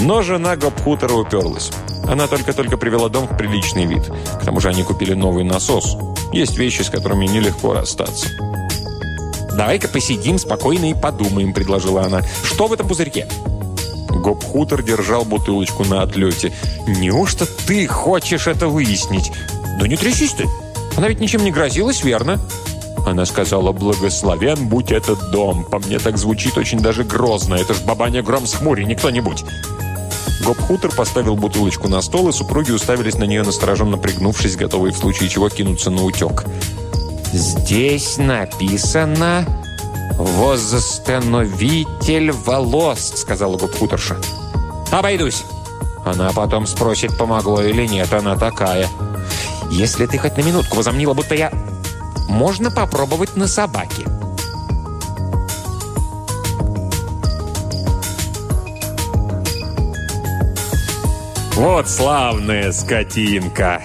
Но жена Гопхутера уперлась. Она только-только привела дом в приличный вид. К тому же они купили новый насос. Есть вещи, с которыми нелегко расстаться. «Давай-ка посидим спокойно и подумаем», — предложила она. «Что в этом пузырьке?» Гоп-хутор держал бутылочку на отлете. «Неужто ты хочешь это выяснить?» «Да не трясись ты! Она ведь ничем не грозилась, верно?» Она сказала, «Благословен будь этот дом». По мне так звучит очень даже грозно. Это ж бабаня гром с хмури, не кто-нибудь. Гоп-хутор поставил бутылочку на стол, и супруги уставились на нее, настороженно пригнувшись, готовые в случае чего кинуться на утек. «Здесь написано «Возстановитель волос», — сказала гоп-хуторша. «Обойдусь». Она потом спросит, помогло или нет, она такая. «Если ты хоть на минутку возомнила, будто я...» «Можно попробовать на собаке». «Вот славная скотинка!»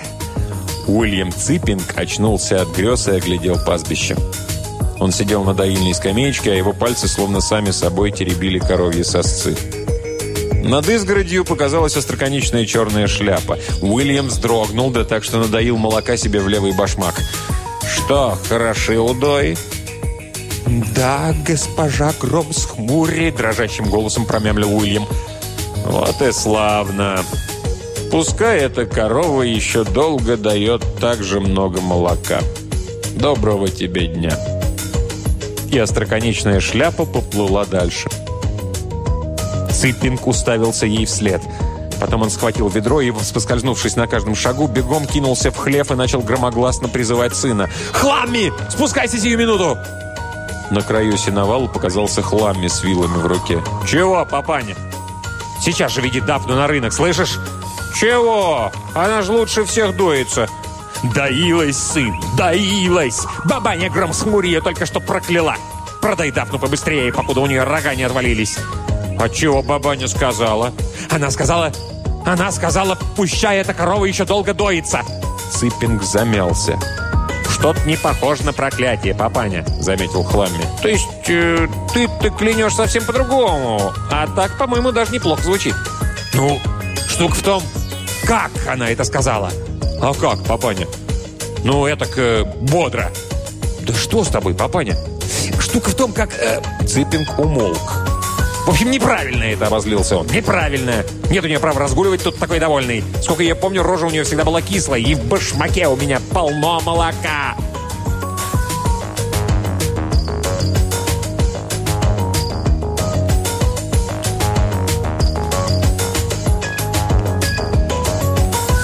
Уильям Циппинг очнулся от грез и оглядел пастбище. Он сидел на доильной скамеечке, а его пальцы словно сами собой теребили коровьи сосцы. Над изгородью показалась остроконечная черная шляпа. Уильям вздрогнул, да так, что надоил молока себе в левый башмак. «Что, хороши удой?» «Да, госпожа Громс хмури», — дрожащим голосом промямлил Уильям. «Вот и славно!» Пускай эта корова еще долго дает так же много молока. Доброго тебе дня. И остроконечная шляпа поплыла дальше. Цыпинг уставился ей вслед. Потом он схватил ведро и, поскользнувшись на каждом шагу, бегом кинулся в хлев и начал громогласно призывать сына. «Хламми! Спускайся сию минуту!» На краю сеновала показался хламми с вилами в руке. «Чего, папаня? Сейчас же веди Дафну на рынок, слышишь?» «Чего? Она ж лучше всех дуется!» «Доилась, сын, доилась! Бабаня гром с ее только что прокляла! Продай Дафну побыстрее, покуда у нее рога не отвалились!» «А чего бабаня сказала?» «Она сказала... Она сказала, пущай эта корова еще долго доится!» Циппинг замялся. «Что-то не похоже на проклятие, папаня», — заметил Хламми. «То есть э, ты, ты клянешь совсем по-другому, а так, по-моему, даже неплохо звучит». «Ну, штука в том, как она это сказала?» «А как, папаня?» «Ну, это э, бодро». «Да что с тобой, папаня?» «Штука в том, как...» э... Циппинг умолк. «В общем, неправильно это!» – обозлился он. «Неправильно! Нет у нее права разгуливать тут такой довольный. Сколько я помню, рожа у нее всегда была кислой, и в башмаке у меня полно молока!»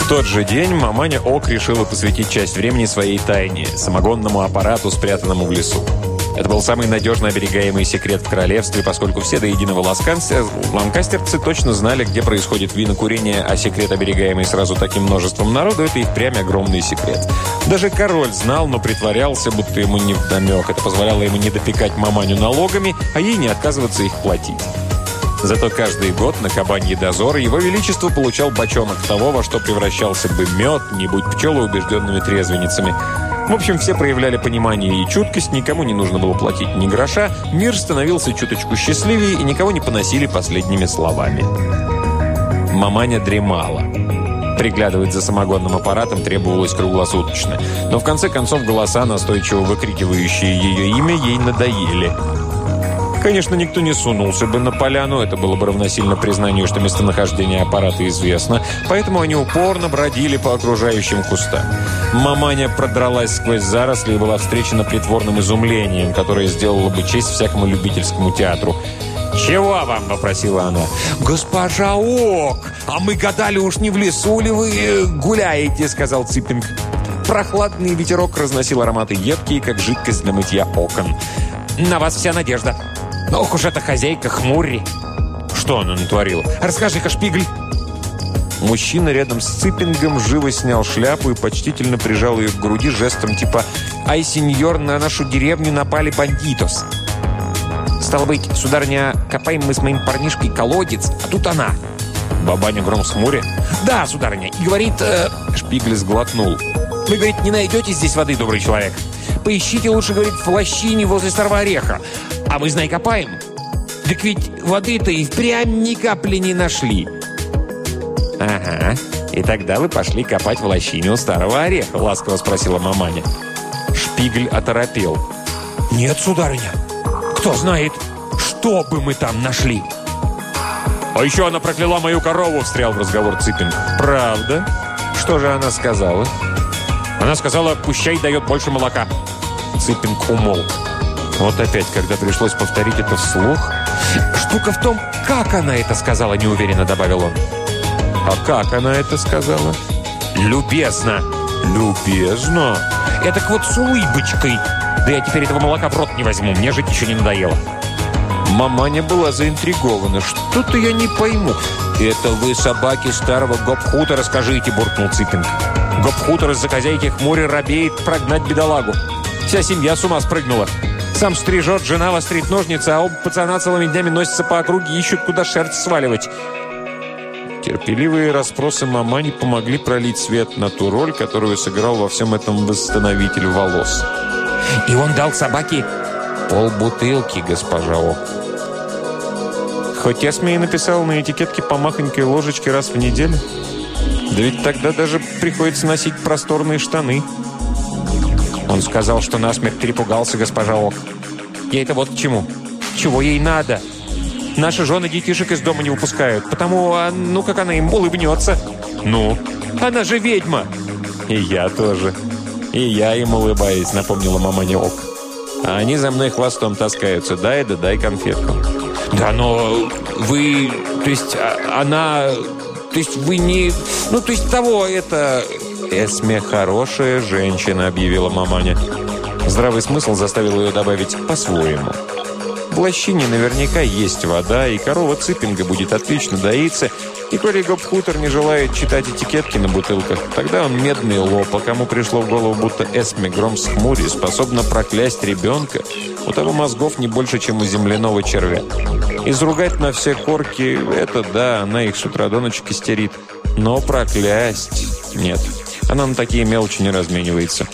Тот же день маманя Ок решила посвятить часть времени своей тайне – самогонному аппарату, спрятанному в лесу. Это был самый надежно оберегаемый секрет в королевстве, поскольку все до единого ланкастерцы точно знали, где происходит винокурение, а секрет, оберегаемый сразу таким множеством народу, это и впрямь огромный секрет. Даже король знал, но притворялся, будто ему не вдомек. Это позволяло ему не допекать маманю налогами, а ей не отказываться их платить. Зато каждый год на кабаньи дозоры его величество получал бочонок того, во что превращался бы мед, не будь пчелы убежденными трезвенницами. В общем, все проявляли понимание и чуткость, никому не нужно было платить ни гроша, мир становился чуточку счастливее и никого не поносили последними словами. Маманя дремала. Приглядывать за самогонным аппаратом требовалось круглосуточно. Но в конце концов голоса, настойчиво выкрикивающие ее имя, ей надоели – Конечно, никто не сунулся бы на поляну, это было бы равносильно признанию, что местонахождение аппарата известно, поэтому они упорно бродили по окружающим кустам. Маманя продралась сквозь заросли и была встречена притворным изумлением, которое сделало бы честь всякому любительскому театру. «Чего вам?» – попросила она. «Госпожа Ок, а мы гадали, уж не в лесу ли вы э, гуляете?» – сказал Циппинг. Прохладный ветерок разносил ароматы едкие, как жидкость для мытья окон. «На вас вся надежда!» Ох уж эта хозяйка хмурри. Что она натворила? Расскажи-ка, Шпигль. Мужчина рядом с Циппингом живо снял шляпу и почтительно прижал ее к груди жестом типа «Ай, сеньор, на нашу деревню напали бандитос». «Стало быть, сударыня, копаем мы с моим парнишкой колодец, а тут она». Бабаня гром с моря. «Да, сударыня, и говорит...» э, Шпигль сглотнул. «Вы, говорит, не найдете здесь воды, добрый человек. Поищите лучше, говорит, в лощине возле старого ореха. А мы, знай, копаем. Так ведь воды-то и впрямь ни капли не нашли. Ага. И тогда вы пошли копать в лощине у старого ореха, ласково спросила маманя. Шпигль оторопел. Нет, сударыня. Кто знает, что бы мы там нашли. А еще она прокляла мою корову, встрял в разговор Цыпин. Правда? Что же она сказала? Она сказала, пущай дает больше молока. Цыпинг умолк. Вот опять, когда пришлось повторить это вслух... «Штука в том, как она это сказала», — неуверенно добавил он. «А как она это сказала?» «Любезно». «Любезно?» «Это вот с улыбочкой. Да я теперь этого молока в рот не возьму, мне жить еще не надоело». Маманя была заинтригована. «Что-то я не пойму». «Это вы, собаки старого гопхута, расскажите», — буркнул Цыпинг. «Гопхутер из-за хозяйки хмури робеет прогнать бедолагу. Вся семья с ума спрыгнула. Сам стрижет, жена вострит ножницы, а оба пацана целыми днями носятся по округе и ищут, куда шерсть сваливать. Терпеливые расспросы мама не помогли пролить свет на ту роль, которую сыграл во всем этом восстановитель волос. «И он дал собаке полбутылки, госпожа О. Хоть я смею написал на этикетке по махонькой ложечке раз в неделю. Да ведь тогда даже приходится носить просторные штаны». Он сказал, что насмерть перепугался госпожа Ок. Я это вот к чему. Чего ей надо? Наши жены детишек из дома не выпускают, потому, а, ну, как она им улыбнется. Ну? Она же ведьма. И я тоже. И я им улыбаюсь, напомнила мама не Ок. А они за мной хвостом таскаются. Дай да дай конфетку. Да, но вы... То есть а, она... То есть вы не... Ну, то есть того, это... «Эсме хорошая женщина», — объявила маманя. Здравый смысл заставил ее добавить «по-своему». В лощине наверняка есть вода, и корова ципинга будет отлично доиться, и коли гоп-хутор не желает читать этикетки на бутылках, тогда он медный лоб, а кому пришло в голову, будто Эсме Гром с хмури способна проклясть ребенка, у того мозгов не больше, чем у земляного червя. Изругать на все корки – это да, она их с утра до ночи кистерит. Но проклясть – нет. Она на такие мелочи не разменивается.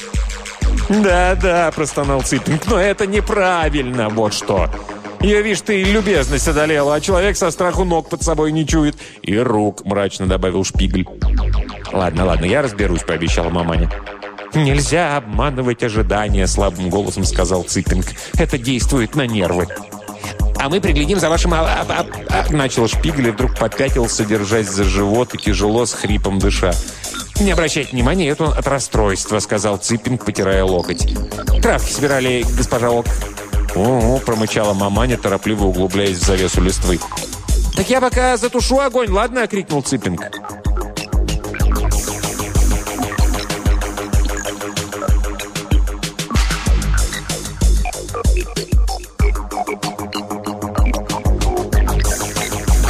«Да-да», – простонал Циппинг, – «но это неправильно, вот что». Я вижу, ты любезность одолела, а человек со страху ног под собой не чует. И рук, мрачно добавил Шпигль. Ладно, ладно, я разберусь, пообещала маманя. «Нельзя обманывать ожидания», — слабым голосом сказал Циппинг. «Это действует на нервы». «А мы приглядим за вашим...» а, а, а, Начал Шпигель и вдруг попятился, держась за живот и тяжело с хрипом дыша. «Не обращайте внимания, это от расстройства», — сказал Циппинг, потирая локоть. «Травки собирали, госпожа Ок». «Угу», — промычала маманя, торопливо углубляясь в завесу листвы. «Так я пока затушу огонь, ладно?» — крикнул Циппинг.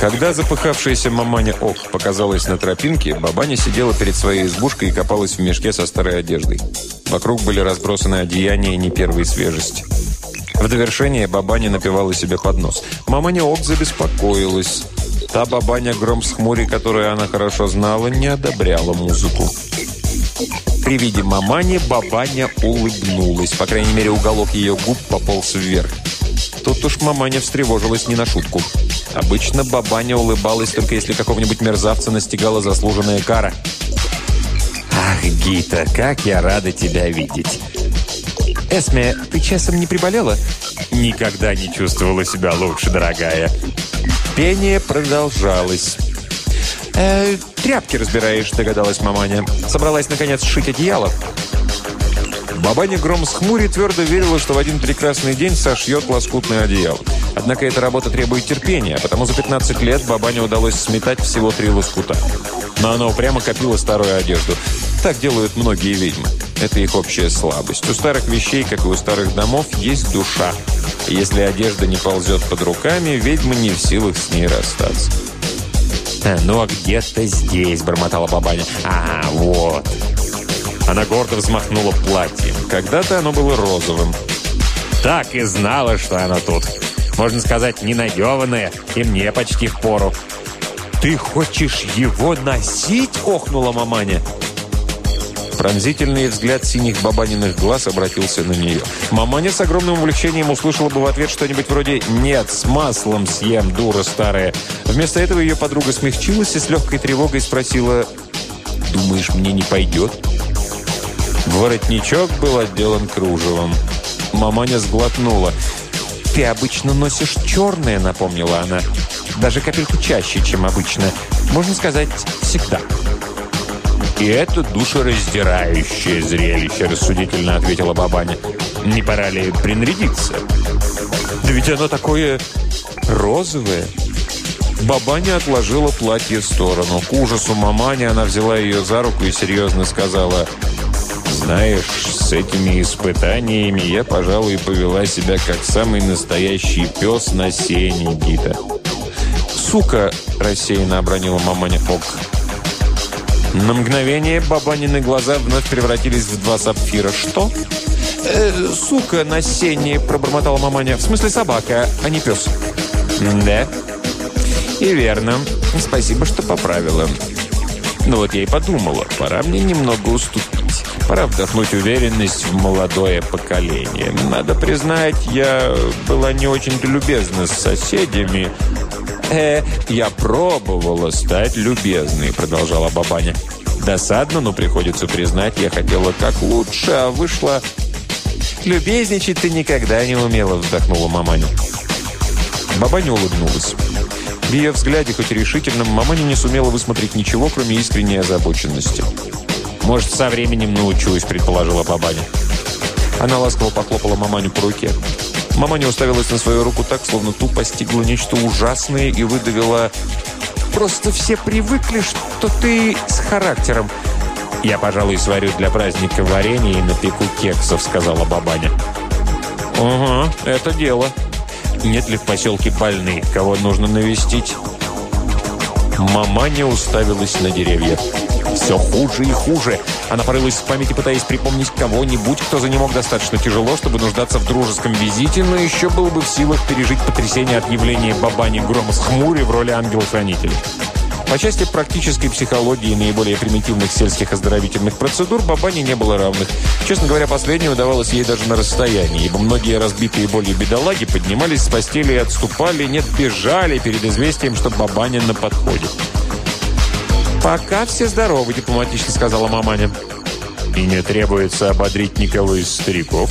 Когда запыхавшаяся маманя Ок показалась на тропинке, бабаня сидела перед своей избушкой и копалась в мешке со старой одеждой. Вокруг были разбросаны одеяния не первой свежести. В довершение бабаня напевала себе под нос. Маманя Ок забеспокоилась. Та бабаня гром с хмури, которую она хорошо знала, не одобряла музыку. При виде мамани бабаня улыбнулась. По крайней мере, уголок ее губ пополз вверх. Тут уж маманя встревожилась не на шутку. Обычно бабаня улыбалась, только если какого-нибудь мерзавца настигала заслуженная кара. «Ах, Гита, как я рада тебя видеть!» «Эсме, ты часом не приболела?» «Никогда не чувствовала себя лучше, дорогая». Пение продолжалось. «Э, «Тряпки разбираешь», — догадалась маманя. «Собралась, наконец, сшить одеяло?» Бабаня Гром с хмури твердо верила, что в один прекрасный день сошьет лоскутное одеяло. Однако эта работа требует терпения, потому за 15 лет бабане удалось сметать всего три лоскута. Но она упрямо копила старую одежду. Так делают многие ведьмы. Это их общая слабость. У старых вещей, как и у старых домов, есть душа. И если одежда не ползет под руками, ведьмы не в силах с ней расстаться. «Э, «Ну, а где-то здесь», — бормотала бабаня. «А, вот». Она гордо взмахнула платьем. Когда-то оно было розовым. «Так и знала, что оно тут. Можно сказать, ненадеванное, и мне почти в пору». «Ты хочешь его носить?» — охнула маманя. Пронзительный взгляд синих бабаниных глаз обратился на нее. Маманя с огромным увлечением услышала бы в ответ что-нибудь вроде «Нет, с маслом съем, дура старая». Вместо этого ее подруга смягчилась и с легкой тревогой спросила «Думаешь, мне не пойдет?» Воротничок был отделан кружевом. Маманя сглотнула. «Ты обычно носишь черное», — напомнила она. «Даже капельку чаще, чем обычно. Можно сказать, всегда». «И это душераздирающее зрелище», — рассудительно ответила бабаня. «Не пора ли принарядиться?» «Да ведь оно такое розовое». Бабаня отложила платье в сторону. К ужасу мамани она взяла ее за руку и серьезно сказала... «Знаешь, с этими испытаниями я, пожалуй, повела себя как самый настоящий пес на сене, Гита». «Сука!» – рассеянно обронила маманя Ок. На мгновение бабанины глаза вновь превратились в два сапфира. «Что?» э, «Сука на сене!» – пробормотала маманя. «В смысле собака, а не пес». «Да, и верно. Спасибо, что поправила». Ну вот я и подумала, пора мне немного уступить. Пора вдохнуть уверенность в молодое поколение. Надо признать, я была не очень-то любезна с соседями. «Э, я пробовала стать любезной», — продолжала бабаня. «Досадно, но приходится признать, я хотела как лучше, а вышла...» «Любезничать ты никогда не умела», — вздохнула маманя. Бабаня улыбнулась. В ее взгляде, хоть и решительном, маманя не сумела высмотреть ничего, кроме искренней озабоченности. «Может, со временем научусь», — предположила бабаня. Она ласково похлопала маманю по руке. Мама не уставилась на свою руку так, словно ту постигла нечто ужасное и выдавила «Просто все привыкли, что ты с характером. «Я, пожалуй, сварю для праздника варенье и напеку кексов», — сказала бабаня. «Угу, это дело. Нет ли в поселке больных, кого нужно навестить?» Маманя уставилась на деревья. Все хуже и хуже. Она порылась в памяти, пытаясь припомнить кого-нибудь, кто за ним мог достаточно тяжело, чтобы нуждаться в дружеском визите, но еще был бы в силах пережить потрясение от явления бабани грома с хмури в роли ангела-хранителя. По части практической психологии и наиболее примитивных сельских оздоровительных процедур Бабане не было равных. Честно говоря, последнее удавалось ей даже на расстоянии, ибо многие разбитые болью бедолаги поднимались с постели и отступали, нет, бежали перед известием, что Бабаня на подходе. «Пока все здоровы», – дипломатично сказала маманя. «И не требуется ободрить никого из стариков?»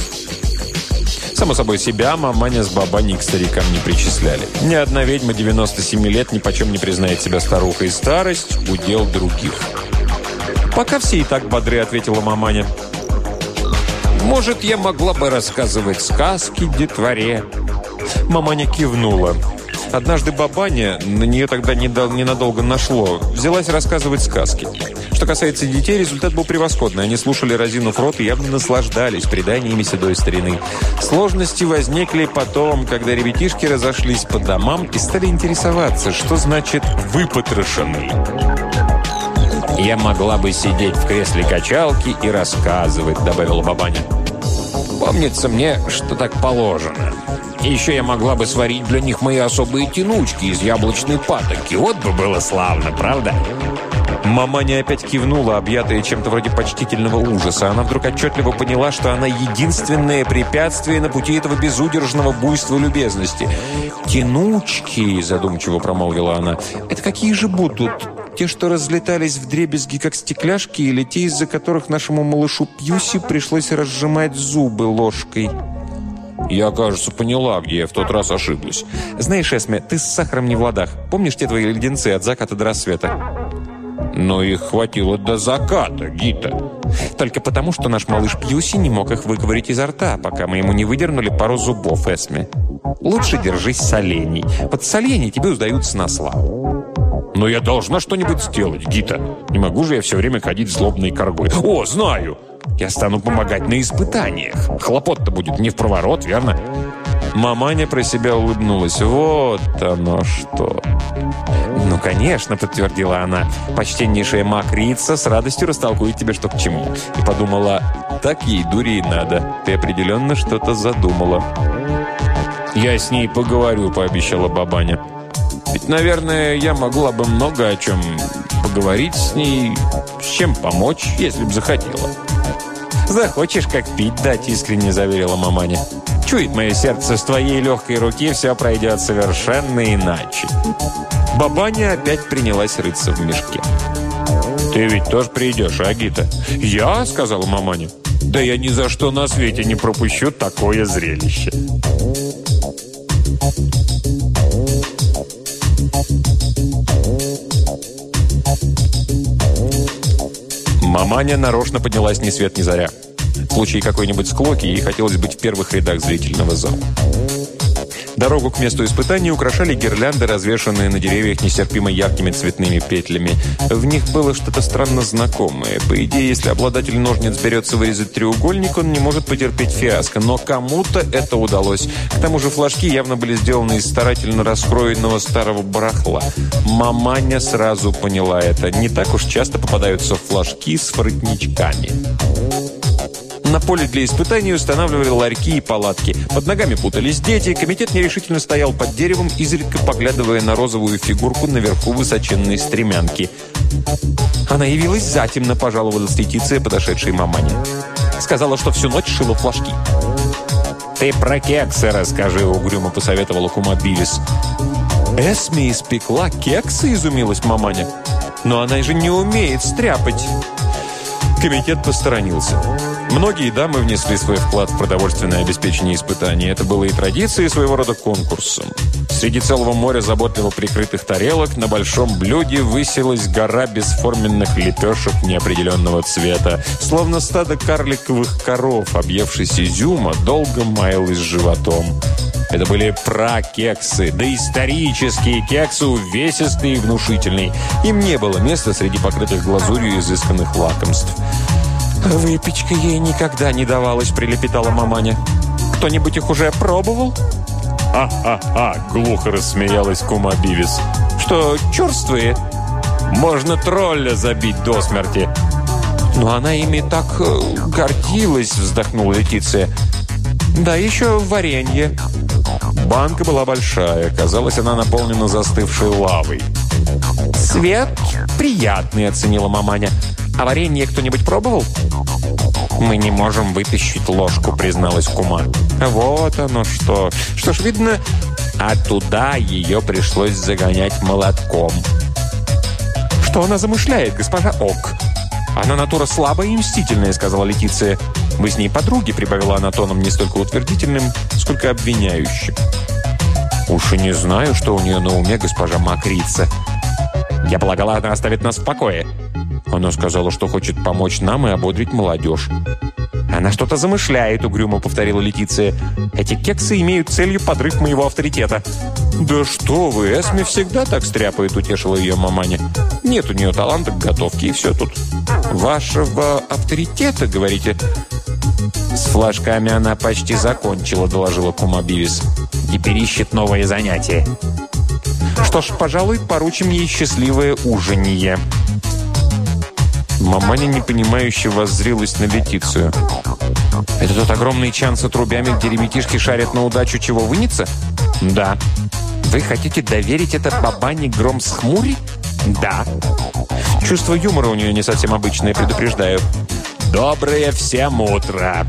Само собой, себя маманя с бабаней к старикам не причисляли. Ни одна ведьма 97 лет ни почем не признает себя старухой. Старость – удел других. «Пока все и так бодры», – ответила маманя. «Может, я могла бы рассказывать сказки детворе?» Маманя кивнула. Однажды бабаня, на нее тогда ненадолго нашло, взялась рассказывать сказки. Что касается детей, результат был превосходный. Они слушали разинув рот и явно наслаждались преданиями седой старины. Сложности возникли потом, когда ребятишки разошлись по домам и стали интересоваться, что значит «выпотрошенный». «Я могла бы сидеть в кресле качалки и рассказывать», — добавила бабаня. «Помнится мне, что так положено». Еще я могла бы сварить для них мои особые тянучки из яблочной патоки. Вот бы было славно, правда?» Маманя опять кивнула, объятая чем-то вроде почтительного ужаса. Она вдруг отчетливо поняла, что она единственное препятствие на пути этого безудержного буйства любезности. «Тянучки», — задумчиво промолвила она, — «это какие же будут? Те, что разлетались в дребезги, как стекляшки, или те, из-за которых нашему малышу Пьюси пришлось разжимать зубы ложкой?» Я, кажется, поняла, где я в тот раз ошиблась. Знаешь, Эсме, ты с сахаром не в ладах. Помнишь те твои леденцы от заката до рассвета? Но их хватило до заката, Гита. Только потому, что наш малыш Пьюси не мог их выговорить изо рта, пока мы ему не выдернули пару зубов, Эсме. Лучше держись солений. Под солений тебе сдаются на славу. Но я должна что-нибудь сделать, Гита. Не могу же я все время ходить злобной коргой. О, знаю! Я стану помогать на испытаниях. Хлопот-то будет не в проворот, верно? Маманя про себя улыбнулась. «Вот оно что!» «Ну, конечно», — подтвердила она. «Почтеннейшая Макрица с радостью растолкует тебе, что к чему». И подумала, «Так ей дури и надо. Ты определенно что-то задумала». «Я с ней поговорю», — пообещала бабаня. «Ведь, наверное, я могла бы много о чем поговорить с ней, с чем помочь, если бы захотела». «Захочешь, как пить дать», — искренне заверила маманя. «Чует мое сердце, с твоей легкой руки все пройдет совершенно иначе». Бабаня опять принялась рыться в мешке. «Ты ведь тоже придешь, Агита?» «Я?» — сказала маманя. «Да я ни за что на свете не пропущу такое зрелище». Маманя нарочно поднялась ни свет ни заря. В случае какой-нибудь склоки ей хотелось быть в первых рядах зрительного зала. Дорогу к месту испытания украшали гирлянды, развешанные на деревьях нестерпимо яркими цветными петлями. В них было что-то странно знакомое. По идее, если обладатель ножниц берется вырезать треугольник, он не может потерпеть фиаско. Но кому-то это удалось. К тому же флажки явно были сделаны из старательно раскроенного старого барахла. Маманя сразу поняла это. Не так уж часто попадаются флажки с воротничками. На поле для испытаний устанавливали ларьки и палатки. Под ногами путались дети. Комитет нерешительно стоял под деревом, изредка поглядывая на розовую фигурку наверху высоченной стремянки. Она явилась затемно, пожаловалась Летиция, подошедшей мамане. Сказала, что всю ночь шила флажки. «Ты про кексы расскажи», — угрюмо посоветовала Хумабилис. «Эсми испекла кексы?» — изумилась маманя. «Но она же не умеет стряпать». Комитет посторонился. Многие дамы внесли свой вклад в продовольственное обеспечение испытаний. Это было и традицией своего рода конкурсом. Среди целого моря заботливо прикрытых тарелок на большом блюде высилась гора бесформенных лепешек неопределенного цвета. Словно стадо карликовых коров, объевшись изюма, долго маялось животом. Это были пракексы, доисторические кексы, увесистые и внушительные. Им не было места среди покрытых глазурью изысканных лакомств. «Выпечка ей никогда не давалась», — прилепетала маманя. «Кто-нибудь их уже пробовал?» «А-а-а!» — глухо рассмеялась кума Бивис. «Что, черствые?» «Можно тролля забить до смерти!» «Но она ими так э, гордилась!» — вздохнула Летиция. «Да, еще варенье». Банка была большая. Казалось, она наполнена застывшей лавой. «Свет приятный», — оценила маманя. «А варенье кто-нибудь пробовал?» «Мы не можем вытащить ложку», — призналась кума. «Вот оно что. Что ж, видно, а туда ее пришлось загонять молотком». «Что она замышляет, госпожа Ок?» «Она натура слабая и мстительная», — сказала Летиция. «Вы с ней подруги», — прибавила она тоном не столько утвердительным, сколько обвиняющим. «Уж и не знаю, что у нее на уме госпожа Макрица. Я полагала, она оставит нас в покое». Она сказала, что хочет помочь нам и ободрить молодежь. «Она что-то замышляет», — угрюмо повторила Летиция. «Эти кексы имеют целью подрыв моего авторитета». «Да что вы, Эсми всегда так стряпает», — утешила ее маманя. «Нет у нее таланта к готовке, и все тут». «Вашего авторитета, говорите?» «С флажками она почти закончила», — доложила Кума Бивис. «Теперь ищет новые занятия». «Что ж, пожалуй, поручим ей счастливое ужинье». Маманя непонимающе воззрилась на Летицию. «Это тот огромный чан с отрубями, где ребятишки шарят на удачу, чего вынется?» «Да». «Вы хотите доверить это бабане гром с хмури?» «Да». Чувство юмора у нее не совсем обычное, предупреждаю. «Доброе всем утро!»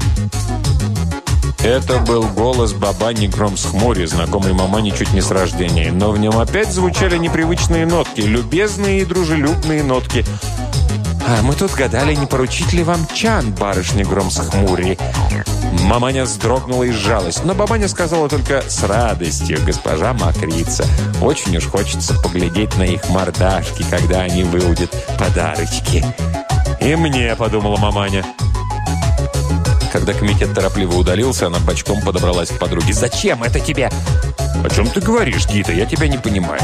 Это был голос бабани Гром с хмури, знакомый мамане чуть не с рождения. Но в нем опять звучали непривычные нотки, любезные и дружелюбные нотки. «А мы тут гадали, не поручить ли вам чан, барышня Гром с хмури?» Маманя вздрогнула и сжалась, но бабаня сказала только «с радостью, госпожа Макрица». Очень уж хочется поглядеть на их мордашки, когда они выудят подарочки. «И мне», — подумала маманя. Когда комитет торопливо удалился, она бочком подобралась к подруге. «Зачем это тебе?» «О чем ты говоришь, Гита? Я тебя не понимаю».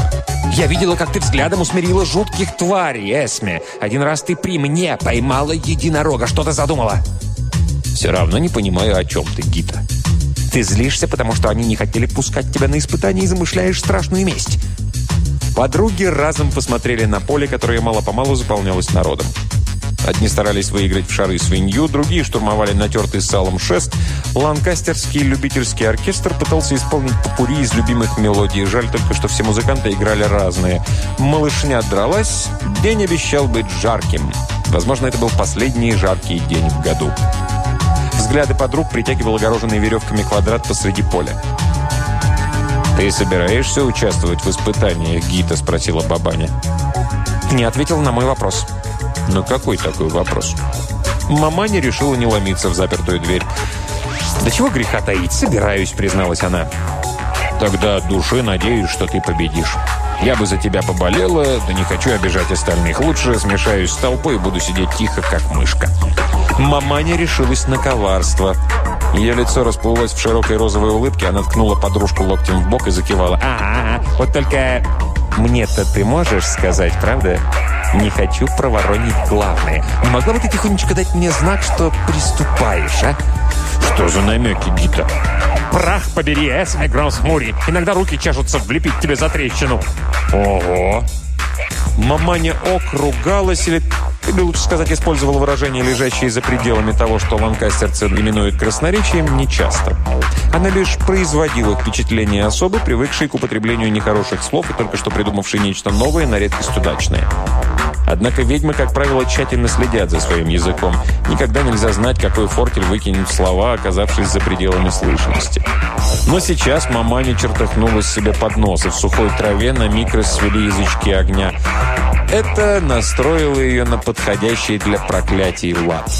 «Я видела, как ты взглядом усмирила жутких тварей, Эсме. Один раз ты при мне поймала единорога. Что ты задумала?» «Все равно не понимаю, о чем ты, Гита. Ты злишься, потому что они не хотели пускать тебя на испытание и замышляешь страшную месть». Подруги разом посмотрели на поле, которое мало-помалу заполнялось народом. Одни старались выиграть в шары свинью, другие штурмовали натертый салом шест. Ланкастерский любительский оркестр пытался исполнить попури из любимых мелодий. Жаль только, что все музыканты играли разные. Малышня дралась, день обещал быть жарким. Возможно, это был последний жаркий день в году. Взгляды подруг притягивал огороженный веревками квадрат посреди поля. «Ты собираешься участвовать в испытаниях, Гита?» – спросила бабаня. Не ответил на мой вопрос. «Ну какой такой вопрос?» Мама не решила не ломиться в запертую дверь. «Да чего греха таить, собираюсь», — призналась она. «Тогда от души надеюсь, что ты победишь. Я бы за тебя поболела, да не хочу обижать остальных. Лучше смешаюсь с толпой и буду сидеть тихо, как мышка». Маманя решилась на коварство. Ее лицо расплылось в широкой розовой улыбке, она ткнула подружку локтем в бок и закивала. «А, -а, -а вот только мне-то ты можешь сказать, правда?» Не хочу проворонить главное. Не могла бы ты тихонечко дать мне знак, что приступаешь, а? Что за намеки, Гита? Прах побери, Эсме Гроссмури. Иногда руки чешутся влепить тебе за трещину. Ого! Маманя Ок ругалась или, или лучше сказать, использовала выражение, лежащее за пределами того, что ланкастерцы именуют красноречием, нечасто. Она лишь производила впечатление особы, привыкшей к употреблению нехороших слов и только что придумавшей нечто новое, на редкость удачное. Однако ведьмы, как правило, тщательно следят за своим языком. Никогда нельзя знать, какой фортель выкинет слова, оказавшись за пределами слышимости. Но сейчас маманя чертыхнулась себе под нос, и в сухой траве на миг расцвели язычки огня. Это настроило ее на подходящий для проклятий лад.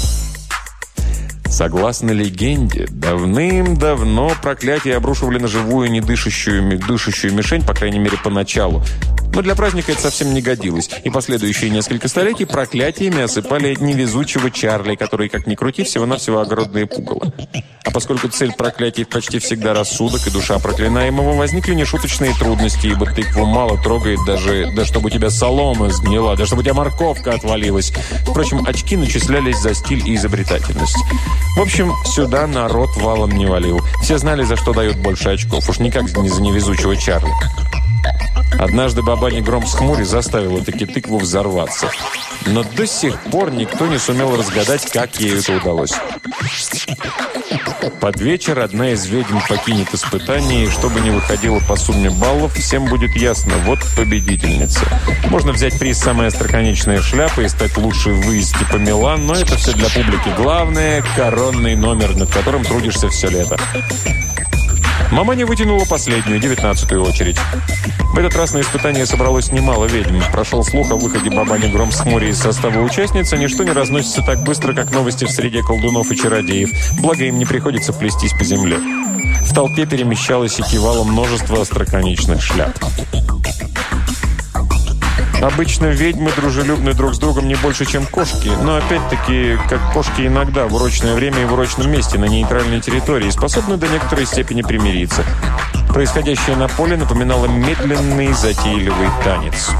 Согласно легенде, давным-давно проклятие обрушивали на живую недышащую дышащую мишень, по крайней мере, поначалу. Но для праздника это совсем не годилось, и последующие несколько столетий проклятиями осыпали невезучего Чарли, который, как ни крути, всего-навсего огородные пугало. А поскольку цель проклятий почти всегда рассудок и душа проклинаемого, возникли нешуточные трудности, ибо тыкву мало трогает даже, да чтобы у тебя солома сгнила, да чтобы у тебя морковка отвалилась. Впрочем, очки начислялись за стиль и изобретательность. В общем, сюда народ валом не валил. Все знали, за что дают больше очков. Уж никак не за невезучего Чарли. Однажды бабаний гром с хмури заставила таки тыкву взорваться. Но до сих пор никто не сумел разгадать, как ей это удалось. Под вечер одна из ведьм покинет испытание, и чтобы не выходило по сумме баллов, всем будет ясно, вот победительница. Можно взять приз «Самая остроконечная шляпа» и стать лучшей в выезде по Милан, но это все для публики главное – коронный номер, над которым трудишься все лето. Мама не вытянула последнюю, девятнадцатую очередь. В этот раз на испытание собралось немало ведьм. Прошел слух о выходе Бабани Гром с хмури из состава участниц, ничто не разносится так быстро, как новости в среде колдунов и чародеев. Благо им не приходится плестись по земле. В толпе перемещалось и кивало множество остроконечных шляп. Обычно ведьмы дружелюбны друг с другом не больше, чем кошки, но опять-таки, как кошки иногда в урочное время и в урочном месте на нейтральной территории способны до некоторой степени примириться. Происходящее на поле напоминало медленный затейливый танец.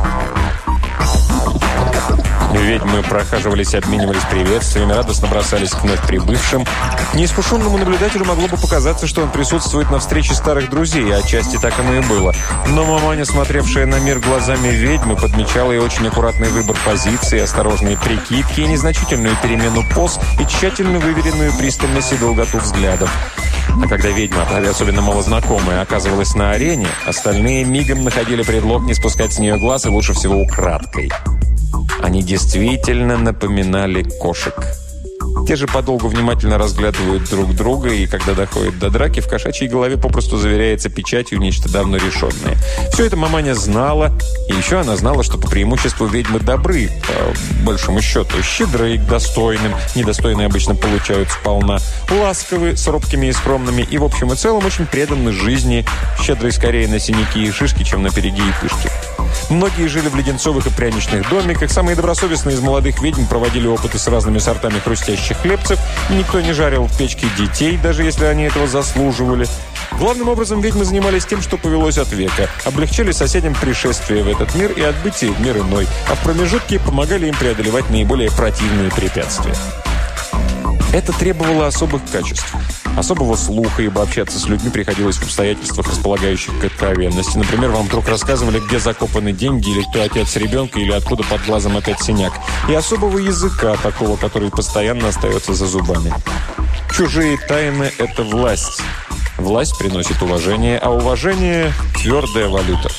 Ведьмы прохаживались, обменивались приветствиями, радостно бросались к вновь прибывшим. Неискушенному наблюдателю могло бы показаться, что он присутствует на встрече старых друзей, а отчасти так оно и было. Но маманя, смотревшая на мир глазами ведьмы, подмечала и очень аккуратный выбор позиции, осторожные прикидки, и незначительную перемену поз, и тщательно выверенную пристальность и долготу взглядов. А когда ведьма, особенно малознакомая, оказывалась на арене, остальные мигом находили предлог не спускать с нее глаз и лучше всего украдкой. Они действительно напоминали кошек. Те же подолгу внимательно разглядывают друг друга, и когда доходит до драки, в кошачьей голове попросту заверяется печатью нечто давно решенное. Все это маманя знала, и еще она знала, что по преимуществу ведьмы добры, по большому счету, щедры к достойным, недостойные обычно получают сполна, ласковы с робкими и скромными, и в общем и целом очень преданы жизни, щедрые скорее на синяки и шишки, чем на переги и пышки. Многие жили в леденцовых и пряничных домиках. Самые добросовестные из молодых ведьм проводили опыты с разными сортами хрустящих хлебцев. Никто не жарил в печке детей, даже если они этого заслуживали. Главным образом ведьмы занимались тем, что повелось от века. Облегчали соседям пришествие в этот мир и отбытие в мир иной, а в промежутке помогали им преодолевать наиболее противные препятствия. Это требовало особых качеств особого слуха, ибо общаться с людьми приходилось в обстоятельствах, располагающих к откровенности. Например, вам вдруг рассказывали, где закопаны деньги, или кто отец ребенка, или откуда под глазом опять синяк. И особого языка, такого, который постоянно остается за зубами. Чужие тайны – это власть. Власть приносит уважение, а уважение – твердая валюта.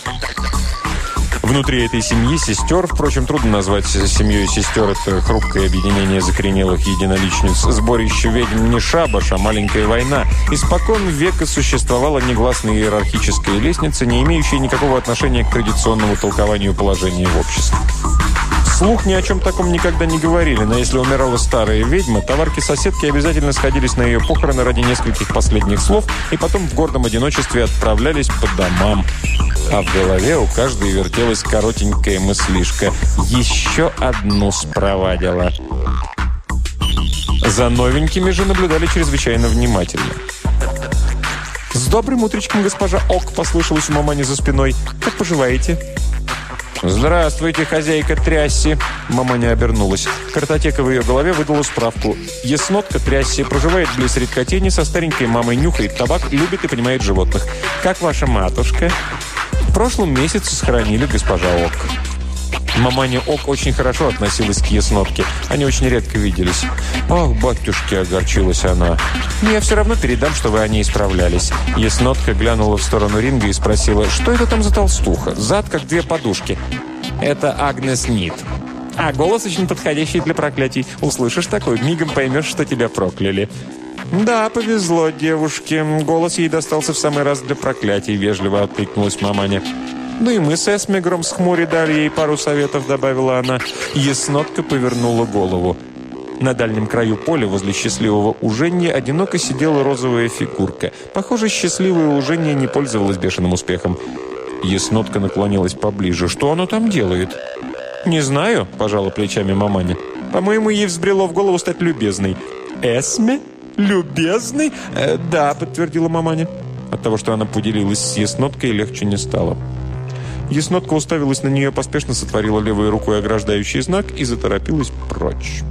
Внутри этой семьи сестер, впрочем, трудно назвать семьей сестер, это хрупкое объединение закоренелых единоличниц. Сборище ведьм не шабаш, а маленькая война. Испокон века существовала негласная иерархическая лестница, не имеющая никакого отношения к традиционному толкованию положения в обществе. Слух ни о чем таком никогда не говорили, но если умирала старая ведьма, товарки-соседки обязательно сходились на ее похороны ради нескольких последних слов и потом в гордом одиночестве отправлялись по домам. А в голове у каждой вертелась коротенькая мыслишка. Еще одну спровадила. За новенькими же наблюдали чрезвычайно внимательно. «С добрым утречком, госпожа Ок!» – послышалось у мамани за спиной. «Как поживаете?» «Здравствуйте, хозяйка Трясси!» Мама не обернулась. Картотека в ее голове выдала справку. Яснотка Трясси проживает близ редкотени, со старенькой мамой нюхает табак, любит и понимает животных. «Как ваша матушка?» «В прошлом месяце сохранили госпожа Ок». Маманя Ок очень хорошо относилась к яснотке. Они очень редко виделись. «Ах, батюшки!» – огорчилась она. «Но я все равно передам, что вы о ней справлялись». Яснотка глянула в сторону ринга и спросила, «Что это там за толстуха? Зад, как две подушки». «Это Агнес Нит». «А голос очень подходящий для проклятий. Услышишь такой, мигом поймешь, что тебя прокляли». «Да, повезло девушке. Голос ей достался в самый раз для проклятий», – вежливо откликнулась маманя. «Ну и мы с Эсмигром с хмури дали ей пару советов», — добавила она. Яснотка повернула голову. На дальнем краю поля, возле счастливого ужения, одиноко сидела розовая фигурка. Похоже, счастливое ужение не пользовалось бешеным успехом. Яснотка наклонилась поближе. «Что оно там делает?» «Не знаю», – пожала плечами маманя. «По-моему, ей взбрело в голову стать любезной». «Эсме? Любезный?» э, «Да», – подтвердила маманя. От того, что она поделилась с Ясноткой, легче не стало. Яснотка уставилась на нее, поспешно сотворила левой рукой ограждающий знак и заторопилась прочь.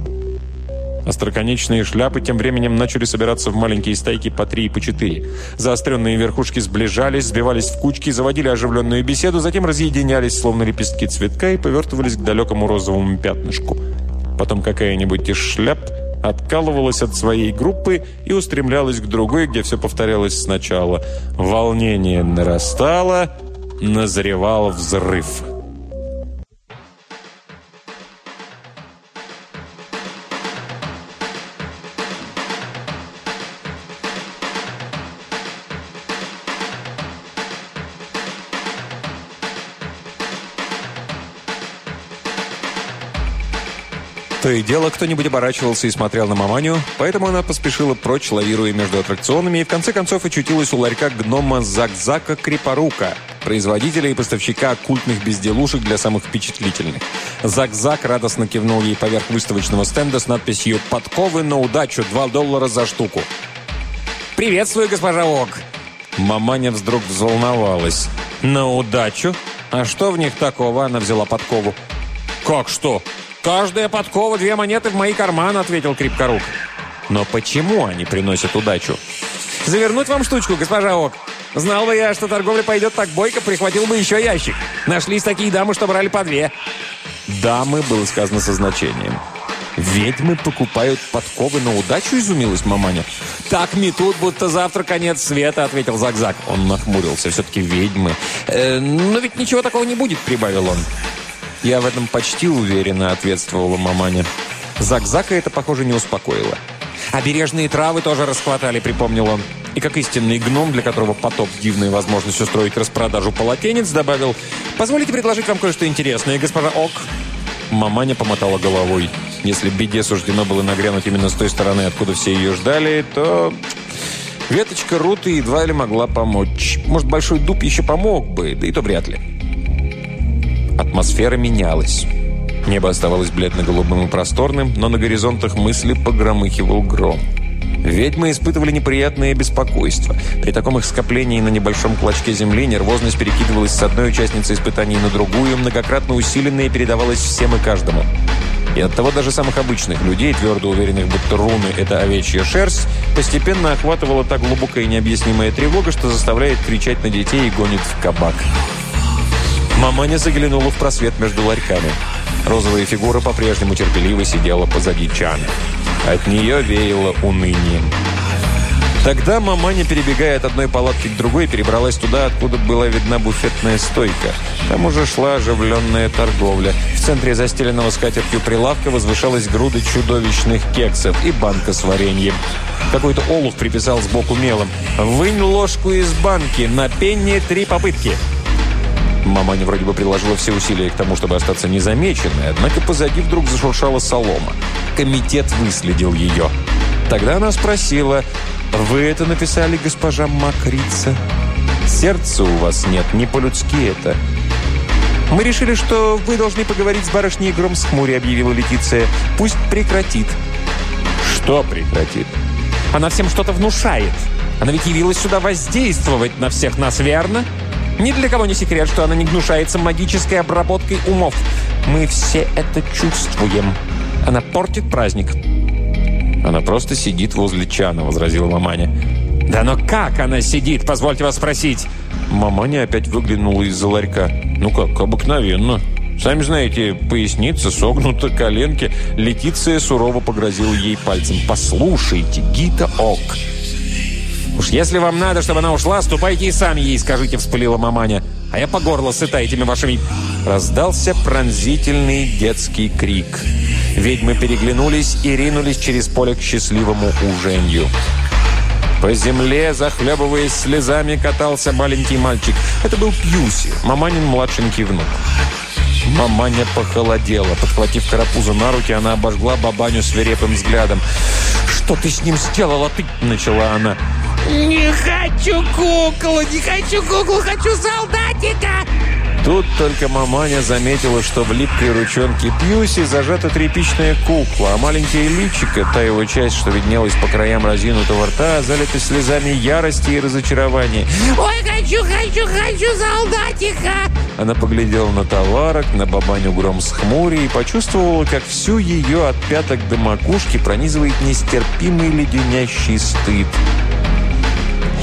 Остроконечные шляпы тем временем начали собираться в маленькие стайки по три и по четыре. Заостренные верхушки сближались, сбивались в кучки, заводили оживленную беседу, затем разъединялись, словно лепестки цветка, и повертывались к далекому розовому пятнышку. Потом какая-нибудь из шляп откалывалась от своей группы и устремлялась к другой, где все повторялось сначала. Волнение нарастало, назревал взрыв. То и дело, кто-нибудь оборачивался и смотрел на маманю, поэтому она поспешила прочь, лавируя между аттракционами, и в конце концов очутилась у ларька гнома Закзака Крипорука, производителя и поставщика оккультных безделушек для самых впечатлительных. Закзак радостно кивнул ей поверх выставочного стенда с надписью «Подковы на удачу, 2 доллара за штуку». «Приветствую, госпожа Ок!» Маманя вдруг взволновалась. «На удачу? А что в них такого?» Она взяла подкову. «Как что?» «Каждая подкова две монеты в мои карманы», — ответил Крипкорук. «Но почему они приносят удачу?» «Завернуть вам штучку, госпожа Ок. Знал бы я, что торговля пойдет так бойко, прихватил бы еще ящик. Нашлись такие дамы, что брали по две». «Дамы» было сказано со значением. «Ведьмы покупают подковы на удачу?» – изумилась маманя. «Так метут, будто завтра конец света», – ответил Закзак. Он нахмурился. «Все-таки ведьмы». Э, «Но ведь ничего такого не будет», – прибавил он. «Я в этом почти уверена», — ответствовала маманя. Закзака это, похоже, не успокоило. «Обережные травы тоже расхватали», — припомнил он. И как истинный гном, для которого потоп с дивной возможностью устроить распродажу полотенец, добавил «Позволите предложить вам кое-что интересное, госпожа Ок». Маманя помотала головой. Если беде суждено было нагрянуть именно с той стороны, откуда все ее ждали, то... Веточка Руты едва ли могла помочь. Может, большой дуб еще помог бы, да и то вряд ли. Атмосфера менялась. Небо оставалось бледно-голубым и просторным, но на горизонтах мысли погромыхивал гром. Ведьмы испытывали неприятное беспокойство. При таком их скоплении на небольшом клочке земли нервозность перекидывалась с одной участницы испытаний на другую, многократно усиленная передавалась всем и каждому. И от того даже самых обычных людей, твердо уверенных, будто руны – это овечья шерсть, постепенно охватывала так глубокая и необъяснимая тревога, что заставляет кричать на детей и гонит в кабак. Маманя заглянула в просвет между ларьками. Розовая фигура по-прежнему терпеливо сидела позади Чана. От нее веяло унынием. Тогда маманя, перебегая от одной палатки к другой, перебралась туда, откуда была видна буфетная стойка. Там уже шла оживленная торговля. В центре застеленного скатертью прилавка возвышалась груда чудовищных кексов и банка с вареньем. Какой-то олух приписал сбоку мелом. «Вынь ложку из банки, на пенни три попытки». Маманя вроде бы приложила все усилия к тому, чтобы остаться незамеченной, однако позади вдруг зашуршала солома. Комитет выследил ее. Тогда она спросила, «Вы это написали, госпожа Макрица?» «Сердца у вас нет, не по-людски это». «Мы решили, что вы должны поговорить с барышней Гром с хмури», объявила Летиция. «Пусть прекратит». «Что прекратит?» «Она всем что-то внушает. Она ведь явилась сюда воздействовать на всех нас, верно?» Ни для кого не секрет, что она не гнушается магической обработкой умов. Мы все это чувствуем. Она портит праздник. Она просто сидит возле чана, возразила маманя. Да но как она сидит, позвольте вас спросить? Маманя опять выглянула из-за ларька. Ну как, обыкновенно. Сами знаете, поясница согнута, коленки. Летиция сурово погрозила ей пальцем. «Послушайте, Гита Ок, «Уж если вам надо, чтобы она ушла, ступайте и сами ей скажите», — вспылила маманя. «А я по горло сыта этими вашими...» Раздался пронзительный детский крик. Ведьмы переглянулись и ринулись через поле к счастливому уженью. По земле, захлебываясь слезами, катался маленький мальчик. Это был Пьюси, маманин младшенький внук. Маманя похолодела. Подхватив карапуза на руки, она обожгла бабаню свирепым взглядом. «Что ты с ним сделала, ты?» – начала она. Не хочу куклу, не хочу куклу, хочу солдатика! Тут только маманя заметила, что в липкой ручонке Пьюси зажата тряпичная кукла, а маленькие личико, та его часть, что виднелась по краям разинутого рта, залита слезами ярости и разочарования. «Ой, хочу, хочу, хочу солдатика!» Она поглядела на товарок, на бабаню гром с хмури и почувствовала, как всю ее от пяток до макушки пронизывает нестерпимый леденящий стыд.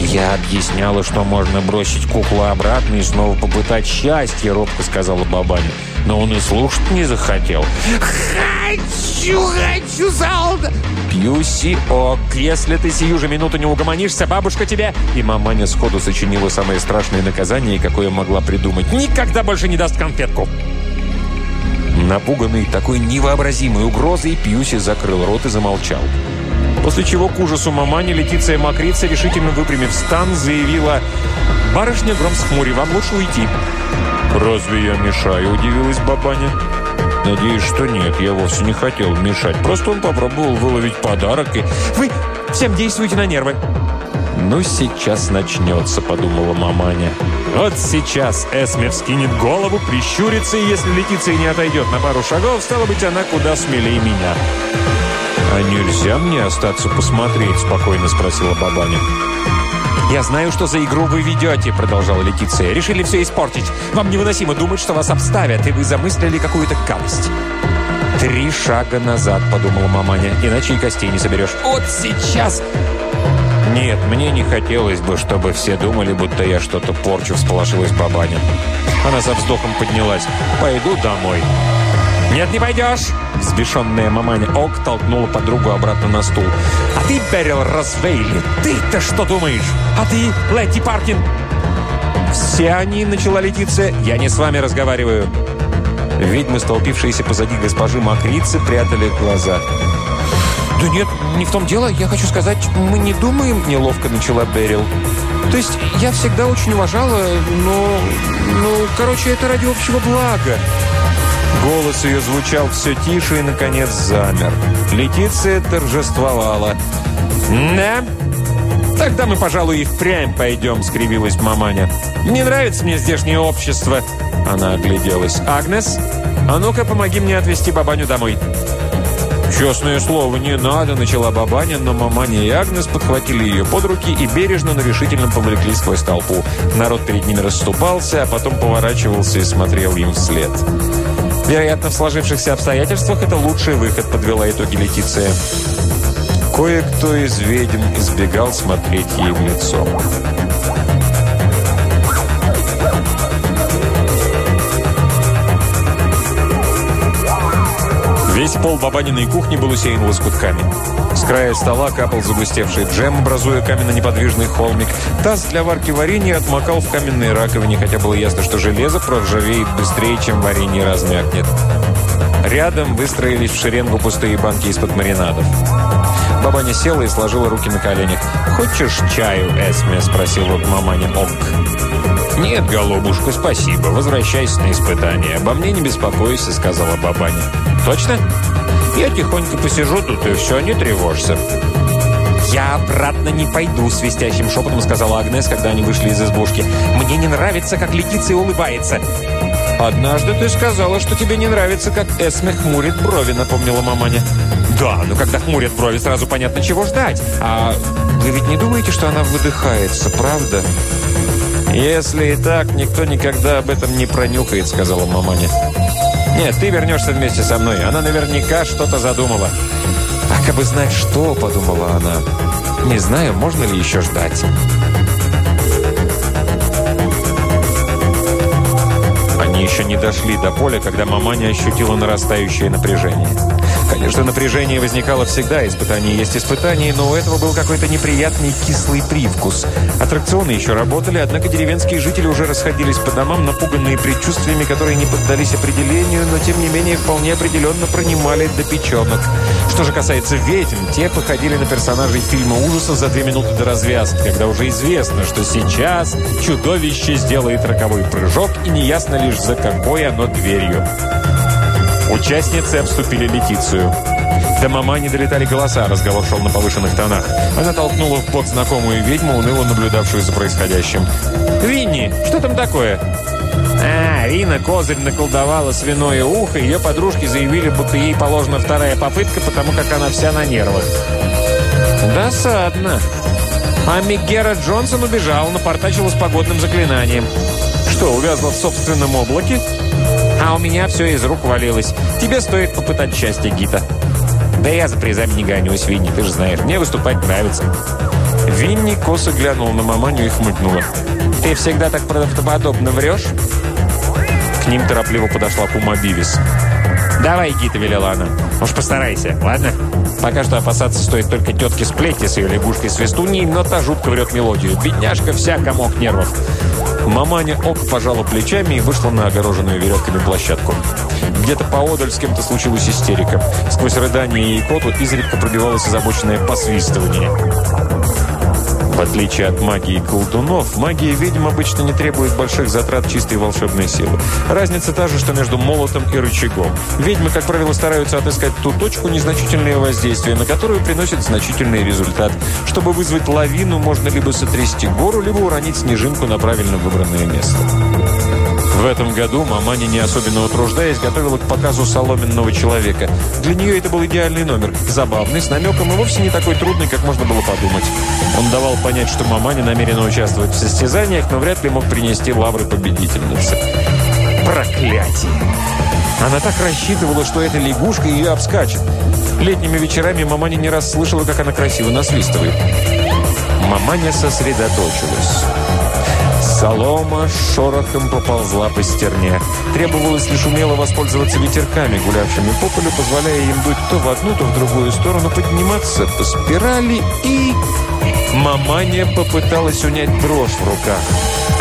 «Я объясняла, что можно бросить куклу обратно и снова попытать счастье», — робко сказала бабаня. Но он и слушать не захотел. «Хочу, хочу, солдат!» «Пьюси, ок, если ты сию же минуту не угомонишься, бабушка тебе...» И маманя сходу сочинила самое страшное наказание, какое могла придумать. «Никогда больше не даст конфетку!» Напуганный такой невообразимой угрозой, Пьюси закрыл рот и замолчал. После чего к ужасу мамани Летиция Макрица, решительно выпрямив стан, заявила «Барышня Громсхмури, вам лучше уйти». «Разве я мешаю?» – удивилась бабаня. «Надеюсь, что нет, я вовсе не хотел мешать. Просто он попробовал выловить подарок и...» «Вы всем действуете на нервы!» «Ну, сейчас начнется», — подумала маманя. «Вот сейчас Эсме вскинет голову, прищурится, и если Летиция не отойдет на пару шагов, стало быть, она куда смелее меня». «А нельзя мне остаться посмотреть?» – спокойно спросила бабаня. «Я знаю, что за игру вы ведете», – продолжала Летиция. «Решили все испортить. Вам невыносимо думать, что вас обставят, и вы замыслили какую-то гадость». «Три шага назад», – подумала маманя, – «иначе и костей не соберешь». «Вот сейчас!» «Нет, мне не хотелось бы, чтобы все думали, будто я что-то порчу», – всполошилась бабаня. Она со вздохом поднялась. «Пойду домой». «Нет, не пойдешь!» Взбешенная маманя Ок толкнула подругу обратно на стул. «А ты, Берил Розвейли, ты-то что думаешь? А ты, Летти Паркин?» «Все они», — начала Летиция, — «я не с вами разговариваю». Ведьмы, столпившиеся позади госпожи Макрицы, прятали глаза. «Да нет, не в том дело. Я хочу сказать, мы не думаем...» — неловко начала Берил. «То есть я всегда очень уважала, но... Ну, короче, это ради общего блага. Голос ее звучал все тише и, наконец, замер. Летиция торжествовала. «Да? Тогда мы, пожалуй, и впрямь пойдем», — скривилась маманя. «Не нравится мне здешнее общество». Она огляделась. «Агнес, а ну-ка помоги мне отвезти бабаню домой». «Честное слово, не надо», — начала бабаня, но маманя и Агнес подхватили ее под руки и бережно, но решительно повлекли сквозь толпу. Народ перед ними расступался, а потом поворачивался и смотрел им вслед. Вероятно, в сложившихся обстоятельствах это лучший выход, подвела итоги Летиция. Кое-кто из ведьм избегал смотреть ей в лицо. Весь пол бабаниной кухни был усеян лоскутками. С края стола капал загустевший джем, образуя каменно-неподвижный холмик. Таз для варки варенья отмокал в каменной раковине, хотя было ясно, что железо проржавеет быстрее, чем варенье размякнет. Рядом выстроились в шеренгу пустые банки из-под маринадов. Бабаня села и сложила руки на коленях. «Хочешь чаю, Эсме?» – спросил вот маманя Ок. «Нет, голубушка, спасибо. Возвращайся на испытание. Обо мне не беспокойся», – сказала бабаня. «Точно?» «Я тихонько посижу тут, и все, не тревожься». «Я обратно не пойду», — свистящим шепотом сказала Агнес, когда они вышли из избушки. «Мне не нравится, как Летиция улыбается». «Однажды ты сказала, что тебе не нравится, как Эсме хмурит брови», — напомнила маманя. «Да, но когда хмурят брови, сразу понятно, чего ждать. А вы ведь не думаете, что она выдыхается, правда?» «Если и так, никто никогда об этом не пронюхает», — сказала маманя. «Нет, ты вернешься вместе со мной. Она наверняка что-то задумала». «А как бы знать, что?» – подумала она. «Не знаю, можно ли еще ждать». Они еще не дошли до поля, когда маманя ощутила нарастающее напряжение. Конечно, напряжение возникало всегда, испытание есть испытание, но у этого был какой-то неприятный кислый привкус. Аттракционы еще работали, однако деревенские жители уже расходились по домам, напуганные предчувствиями, которые не поддались определению, но тем не менее вполне определенно пронимали до печенок. Что же касается ведьм, те походили на персонажей фильма ужасов за две минуты до развязки, когда уже известно, что сейчас чудовище сделает роковой прыжок, и неясно лишь за какой оно дверью. Участницы обступили Летицию. До мама не долетали голоса, разговор шел на повышенных тонах. Она толкнула в бок знакомую ведьму, уныло наблюдавшую за происходящим. «Винни, что там такое?» А, Рина козырь наколдовала свиное ухо, ее подружки заявили, будто ей положена вторая попытка, потому как она вся на нервах. Досадно. А Мегера Джонсон убежал, напортачила с погодным заклинанием. Что, увязла в собственном облаке? А у меня все из рук валилось. Тебе стоит попытать счастье, Гита. Да я за призами не гонюсь, Винни, ты же знаешь. Мне выступать нравится. Винни косо глянул на маманю и хмыкнула. «Ты всегда так правдоподобно врешь?» К ним торопливо подошла Пума Бивис. «Давай, Гита», — велела она. «Уж постарайся, ладно?» Пока что опасаться стоит только тетки Сплетти с ее лягушкой-свистуньей, но та жутко врет мелодию. Бедняжка вся комок нервов. Маманя ок пожала плечами и вышла на огороженную веревками площадку. Где-то поодаль с кем-то случилась истерика. Сквозь рыдание и коту изредка пробивалось озабоченное посвистывание. В отличие от магии колдунов, магия ведьм обычно не требует больших затрат чистой волшебной силы. Разница та же, что между молотом и рычагом. Ведьмы, как правило, стараются отыскать ту точку незначительное воздействие, на которую приносит значительный результат. Чтобы вызвать лавину, можно либо сотрясти гору, либо уронить снежинку на правильно выбранное место. В этом году маманя, не особенно утруждаясь, готовила к показу соломенного человека. Для нее это был идеальный номер. Забавный, с намеком и вовсе не такой трудный, как можно было подумать. Он давал понять, что маманя намерена участвовать в состязаниях, но вряд ли мог принести лавры победительницы. Проклятие! Она так рассчитывала, что эта лягушка ее обскачет. Летними вечерами маманя не раз слышала, как она красиво насвистывает. Маманя сосредоточилась. Солома шорохом поползла по стерне. Требовалось лишь умело воспользоваться ветерками, гулявшими по полю, позволяя им дуть то в одну, то в другую сторону, подниматься по спирали и... Маманя попыталась унять дрожь в руках.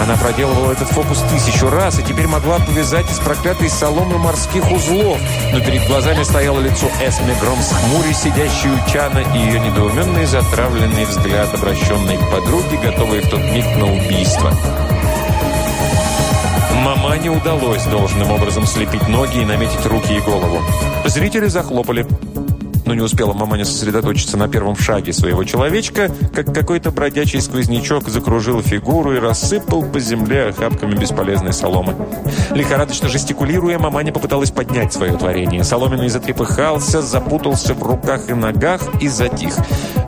Она проделывала этот фокус тысячу раз и теперь могла повязать из проклятой соломы морских узлов. Но перед глазами стояло лицо Эсме Гром с хмурей, сидящей у Чана, и ее недоуменный затравленный взгляд, обращенный к подруге, готовый в тот миг на убийство. Мама не удалось должным образом слепить ноги и наметить руки и голову. Зрители захлопали. Но не успела маманя сосредоточиться на первом шаге своего человечка, как какой-то бродячий сквознячок закружил фигуру и рассыпал по земле охапками бесполезной соломы. Лихорадочно жестикулируя, маманя попыталась поднять свое творение. Соломенный затрепыхался, запутался в руках и ногах и затих.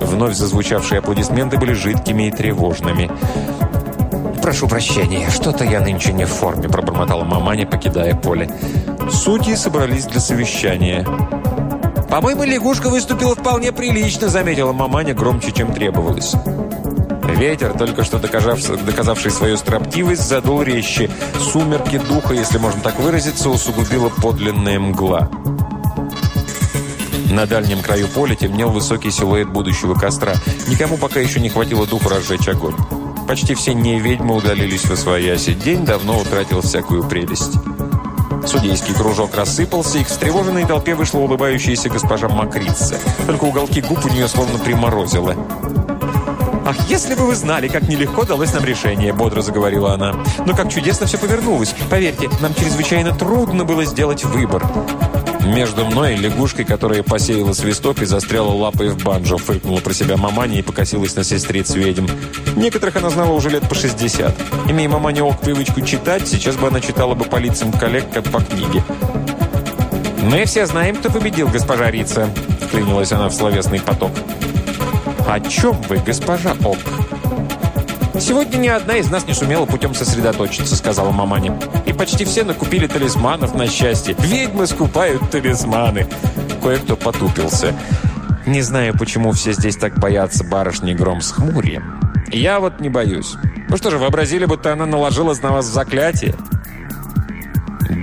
Вновь зазвучавшие аплодисменты были жидкими и тревожными. «Прошу прощения, что-то я нынче не в форме», – пробормотала маманя, покидая поле. Судьи собрались для совещания. «По-моему, лягушка выступила вполне прилично», – заметила маманя громче, чем требовалось. Ветер, только что доказавший, доказавший свою строптивость, задул резче. Сумерки духа, если можно так выразиться, усугубила подлинная мгла. На дальнем краю поля темнел высокий силуэт будущего костра. Никому пока еще не хватило духу разжечь огонь. Почти все не-ведьмы удалились в освояси. День давно утратил всякую прелесть. Судейский кружок рассыпался, и к встревоженной толпе вышла улыбающаяся госпожа Макрица. Только уголки губ у нее словно приморозило. «Ах, если бы вы знали, как нелегко далось нам решение», – бодро заговорила она. «Но как чудесно все повернулось. Поверьте, нам чрезвычайно трудно было сделать выбор. Между мной и лягушкой, которая посеяла свисток и застряла лапой в банджо, фыркнула про себя маманя и покосилась на сестриц ведьм. Некоторых она знала уже лет по 60. Имея маманя ок привычку читать, сейчас бы она читала бы по лицам коллег, как по книге. «Мы все знаем, кто победил, госпожа Рица», — вклинилась она в словесный поток. «О чем вы, госпожа Ок?» «Сегодня ни одна из нас не сумела путем сосредоточиться», — сказала маманя. «И почти все накупили талисманов на счастье. Ведьмы скупают талисманы». Кое-кто потупился. «Не знаю, почему все здесь так боятся барышни Гром с хмурьем. Я вот не боюсь. Ну что же, вообразили, будто она наложила на вас заклятие?»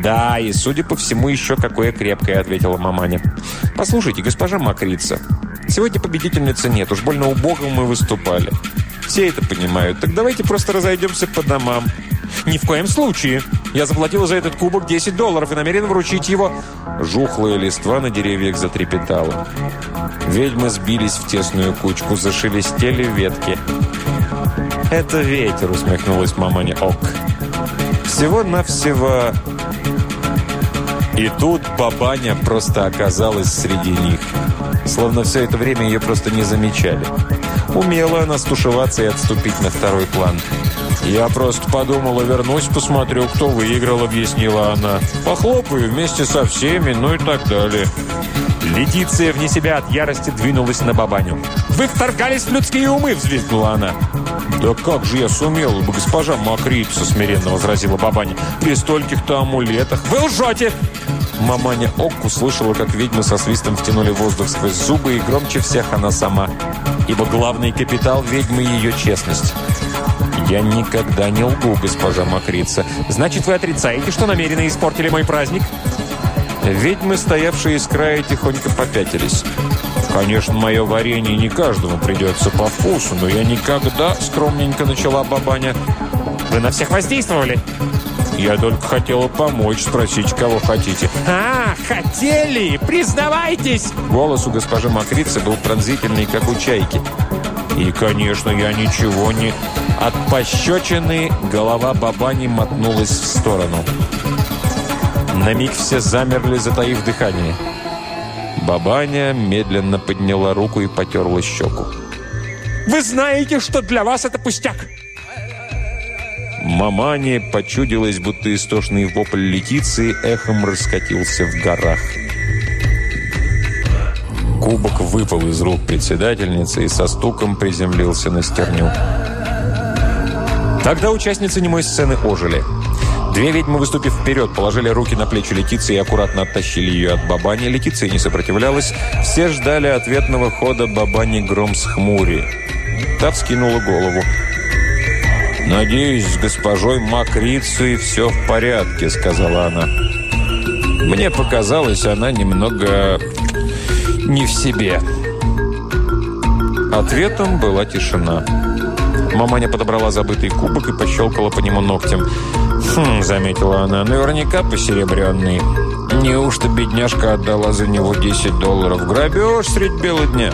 «Да, и, судя по всему, еще какое крепкое», — ответила маманя. «Послушайте, госпожа Макрица, сегодня победительницы нет, уж больно убого мы выступали. Все это понимают. Так давайте просто разойдемся по домам. Ни в коем случае. Я заплатила за этот кубок 10 долларов и намерен вручить его. Жухлая листва на деревьях затрепетала. Ведьмы сбились в тесную кучку, зашелестели ветки. «Это ветер», — усмехнулась маманя Ок. «Всего-навсего И тут бабаня просто оказалась среди них. Словно все это время ее просто не замечали. Умела она стушеваться и отступить на второй план. «Я просто подумала, вернусь, посмотрю, кто выиграл», — объяснила она. «Похлопаю вместе со всеми, ну и так далее». Летиция вне себя от ярости двинулась на бабаню. «Вы вторгались в людские умы!» – взвизгнула она. «Да как же я сумела бы, госпожа Макрица!» – смиренно возразила бабаня. «При стольких-то амулетах!» «Вы лжете!» Маманя Ок услышала, как ведьмы со свистом втянули воздух сквозь зубы, и громче всех она сама. Ибо главный капитал ведьмы – ее честность. «Я никогда не лгу, госпожа Макрица». «Значит, вы отрицаете, что намеренно испортили мой праздник?» Ведьмы, стоявшие с края, тихонько попятились. «Конечно, мое варенье не каждому придется по вкусу, но я никогда...» — скромненько начала бабаня. «Вы на всех воздействовали?» «Я только хотела помочь, спросить, кого хотите». «А, хотели! Признавайтесь!» Голос у госпожи Макрицы был пронзительный, как у чайки. И, конечно, я ничего не... От пощечины голова бабани мотнулась в сторону. На миг все замерли, затаив дыхание. Бабаня медленно подняла руку и потерла щеку. «Вы знаете, что для вас это пустяк!» Мамане почудилось, будто истошный вопль летицы эхом раскатился в горах. Кубок выпал из рук председательницы и со стуком приземлился на стерню. Тогда участницы немой сцены ожили – Две ведьмы, выступив вперед, положили руки на плечи Летиции и аккуратно оттащили ее от Бабани. Летиция не сопротивлялась. Все ждали ответного хода Бабани гром с хмури. Та вскинула голову. «Надеюсь, с госпожой Макрицей все в порядке», — сказала она. «Мне показалось, она немного не в себе». Ответом была тишина. Маманя подобрала забытый кубок и пощелкала по нему ногтем. «Хм», — заметила она, — «наверняка посеребренный. Неужто бедняжка отдала за него 10 долларов? Грабеж средь бела дня».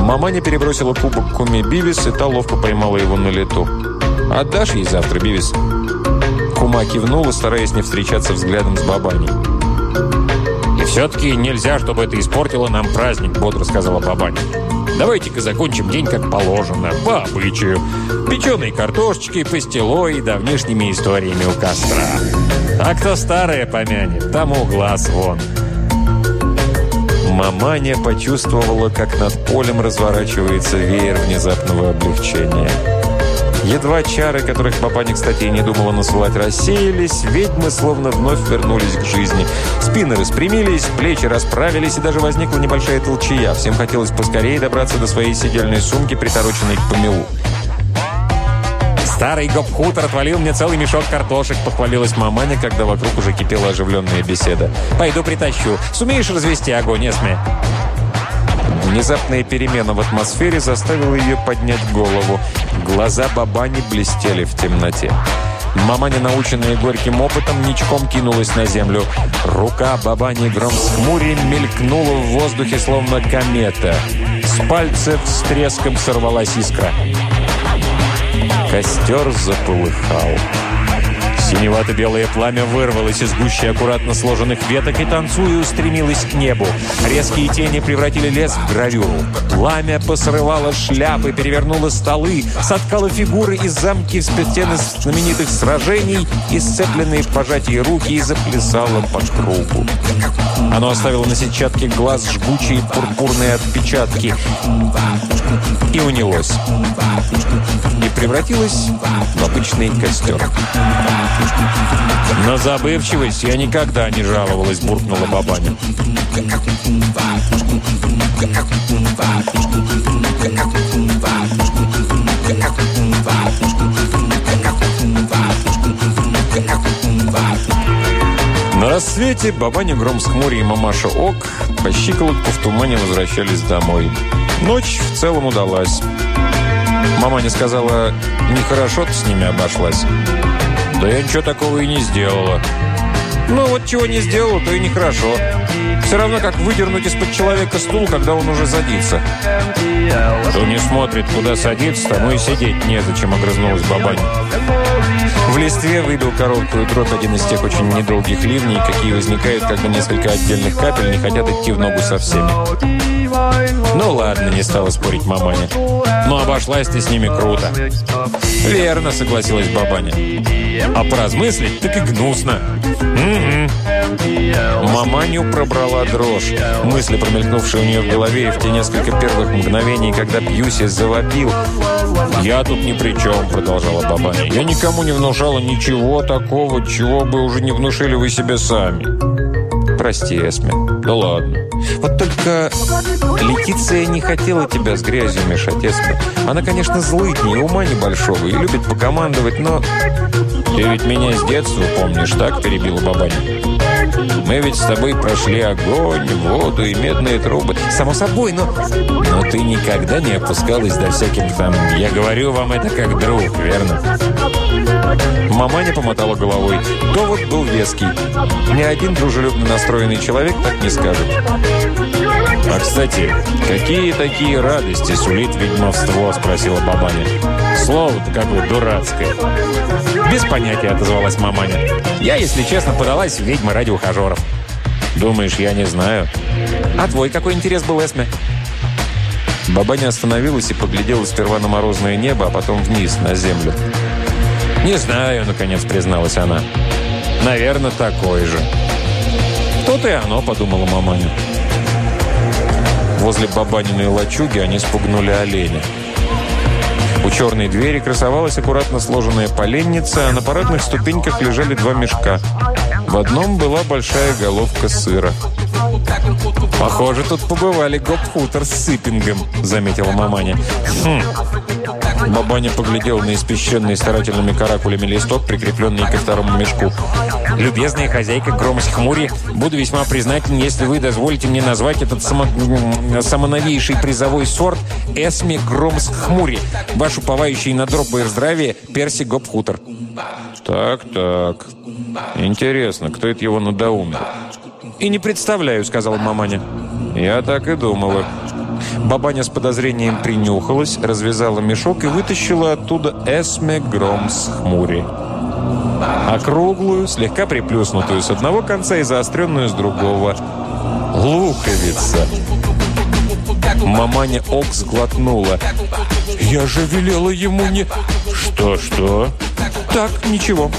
Маманя перебросила кубок куме Бивис, и та ловко поймала его на лету. «Отдашь ей завтра, Бивис?» Кума кивнула, стараясь не встречаться взглядом с бабаней. «И все-таки нельзя, чтобы это испортило нам праздник», — бодро сказала бабаня. Давайте-ка закончим день как положено, по обычаю. Печеной картошечкой, пастилой и давнишними историями у костра. А кто старое помянет, тому глаз вон. Маманя почувствовала, как над полем разворачивается веер внезапного облегчения. Едва чары, которых Папаня, кстати, и не думала насылать, рассеялись, ведьмы словно вновь вернулись к жизни. Спины распрямились, плечи расправились, и даже возникла небольшая толчая. Всем хотелось поскорее добраться до своей сидельной сумки, притороченной к помелу. «Старый гоп-хутор отвалил мне целый мешок картошек», — похвалилась маманя, когда вокруг уже кипела оживленная беседа. «Пойду притащу. Сумеешь развести огонь, Эсме?» Внезапная перемена в атмосфере заставила ее поднять голову. Глаза Бабани блестели в темноте. Маманя, наученная горьким опытом, ничком кинулась на землю. Рука Бабани гром с хмури мелькнула в воздухе, словно комета. С пальцев с треском сорвалась искра. Костер заполыхал. Синевато-белое пламя вырвалось из гущи аккуратно сложенных веток и, танцуя, устремилось к небу. Резкие тени превратили лес в гравюру. Пламя посрывало шляпы, перевернуло столы, соткало фигуры из замки в стены знаменитых сражений и сцепленные в пожатии руки и заплясало по кругу. Оно оставило на сетчатке глаз жгучие пурпурные отпечатки и унялось. И превратилось в обычный костер. «На забывчивость я никогда не жаловалась», — буркнула бабаня. На рассвете бабаня Гром с хмури и мамаша Ок по щиколотку в тумане возвращались домой. Ночь в целом удалась. Маманя сказала, нехорошо ты с ними обошлась. Да я ничего такого и не сделала. Ну вот чего не сделала, то и нехорошо. Все равно, как выдернуть из-под человека стул, когда он уже садится. Кто не смотрит, куда садится, тому и сидеть незачем, огрызнулась бабань. В листве выбил короткую дробь один из тех очень недолгих ливней, какие возникают, когда несколько отдельных капель не хотят идти в ногу со всеми. Ну ладно, не стала спорить маманя. Но обошлась ты с ними круто. Верно, согласилась бабаня. А поразмыслить так и гнусно. Угу. Маманю пробрала дрожь. Мысли, промелькнувшие у нее в голове, и в те несколько первых мгновений, когда Пьюси завопил. «Я тут ни при чем», — продолжала бабаня. «Я никому не внушала ничего такого, чего бы уже не внушили вы себе сами». «Прости, Эсме». «Да ладно». «Вот только Летиция не хотела тебя с грязью мешать, Эсме. Она, конечно, злыдня и ума небольшого, и любит покомандовать, но...» «Ты ведь меня с детства помнишь, так?» – перебила бабаня. «Мы ведь с тобой прошли огонь, воду и медные трубы. Само собой, но... Но ты никогда не опускалась до всяких там... Я говорю вам это как друг, верно?» Маманя помотала головой. Довод был веский. Ни один дружелюбно настроенный человек так не скажет. «А, кстати, какие такие радости сулит ведьмовство?» – спросила бабаня. «Слово-то какое дурацкое». «Без понятия», – отозвалась маманя. «Я, если честно, подалась в ведьмы ради ухажеров». «Думаешь, я не знаю?» «А твой какой интерес был, Эсме?» Бабаня остановилась и поглядела сперва на морозное небо, а потом вниз, на землю. «Не знаю», — наконец призналась она. «Наверное, такой же». «То-то и оно», — подумала маманя. Возле бабаниной лачуги они спугнули оленя. У черной двери красовалась аккуратно сложенная поленница, а на парадных ступеньках лежали два мешка. В одном была большая головка сыра. «Похоже, тут побывали гоп-хутор с сыпингом», — заметила маманя. «Хм». Бабаня поглядел на испещенный старательными каракулями листок, прикрепленный ко второму мешку. «Любезная хозяйка Громс Хмури, буду весьма признателен, если вы дозволите мне назвать этот само... самоновейший призовой сорт Эсми Громс Хмури. Ваш уповающий на дробное здравие Перси Гоп-хутор». «Так, так. Интересно, кто это его надоумил?» «И не представляю», — сказала маманя. «Я так и думала». Бабаня с подозрением принюхалась, развязала мешок и вытащила оттуда Эсме Громс хмури. Округлую, слегка приплюснутую с одного конца и заостренную с другого. Луковица. Маманя ок сглотнула. «Я же велела ему не...» «Что-что?» «Так, ничего».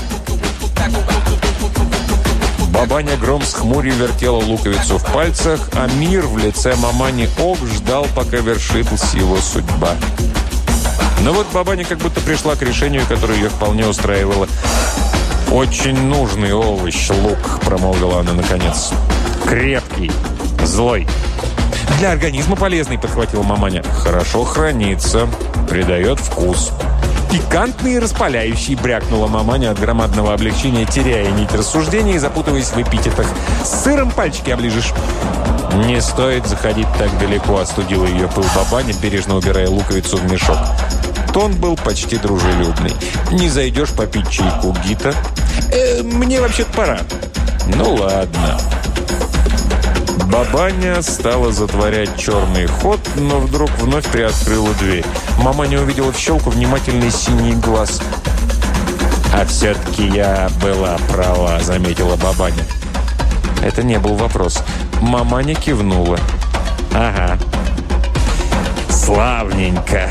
Бабаня гром с хмурью вертела луковицу в пальцах, а мир в лице мамани Ог ждал, пока вершилась его судьба. Но вот бабаня как будто пришла к решению, которое ее вполне устраивало. «Очень нужный овощ, лук», — промолвила она наконец. «Крепкий, злой». «Для организма полезный», — подхватила маманя. «Хорошо хранится, придает вкус». «Пикантный и распаляющий», — брякнула маманя от громадного облегчения, теряя нить рассуждений и запутываясь в эпитетах. «С сыром пальчики оближешь». «Не стоит заходить так далеко», — остудила ее пыл бабаня, бережно убирая луковицу в мешок. Тон был почти дружелюбный. «Не зайдешь попить чайку, Гита?» э, «Мне вообще-то пора». «Ну ладно». Бабаня стала затворять черный ход, но вдруг вновь приоткрыла дверь. Мама не увидела в щелку внимательный синий глаз. «А все-таки я была права», — заметила бабаня. Это не был вопрос. Маманя кивнула. «Ага. Славненько.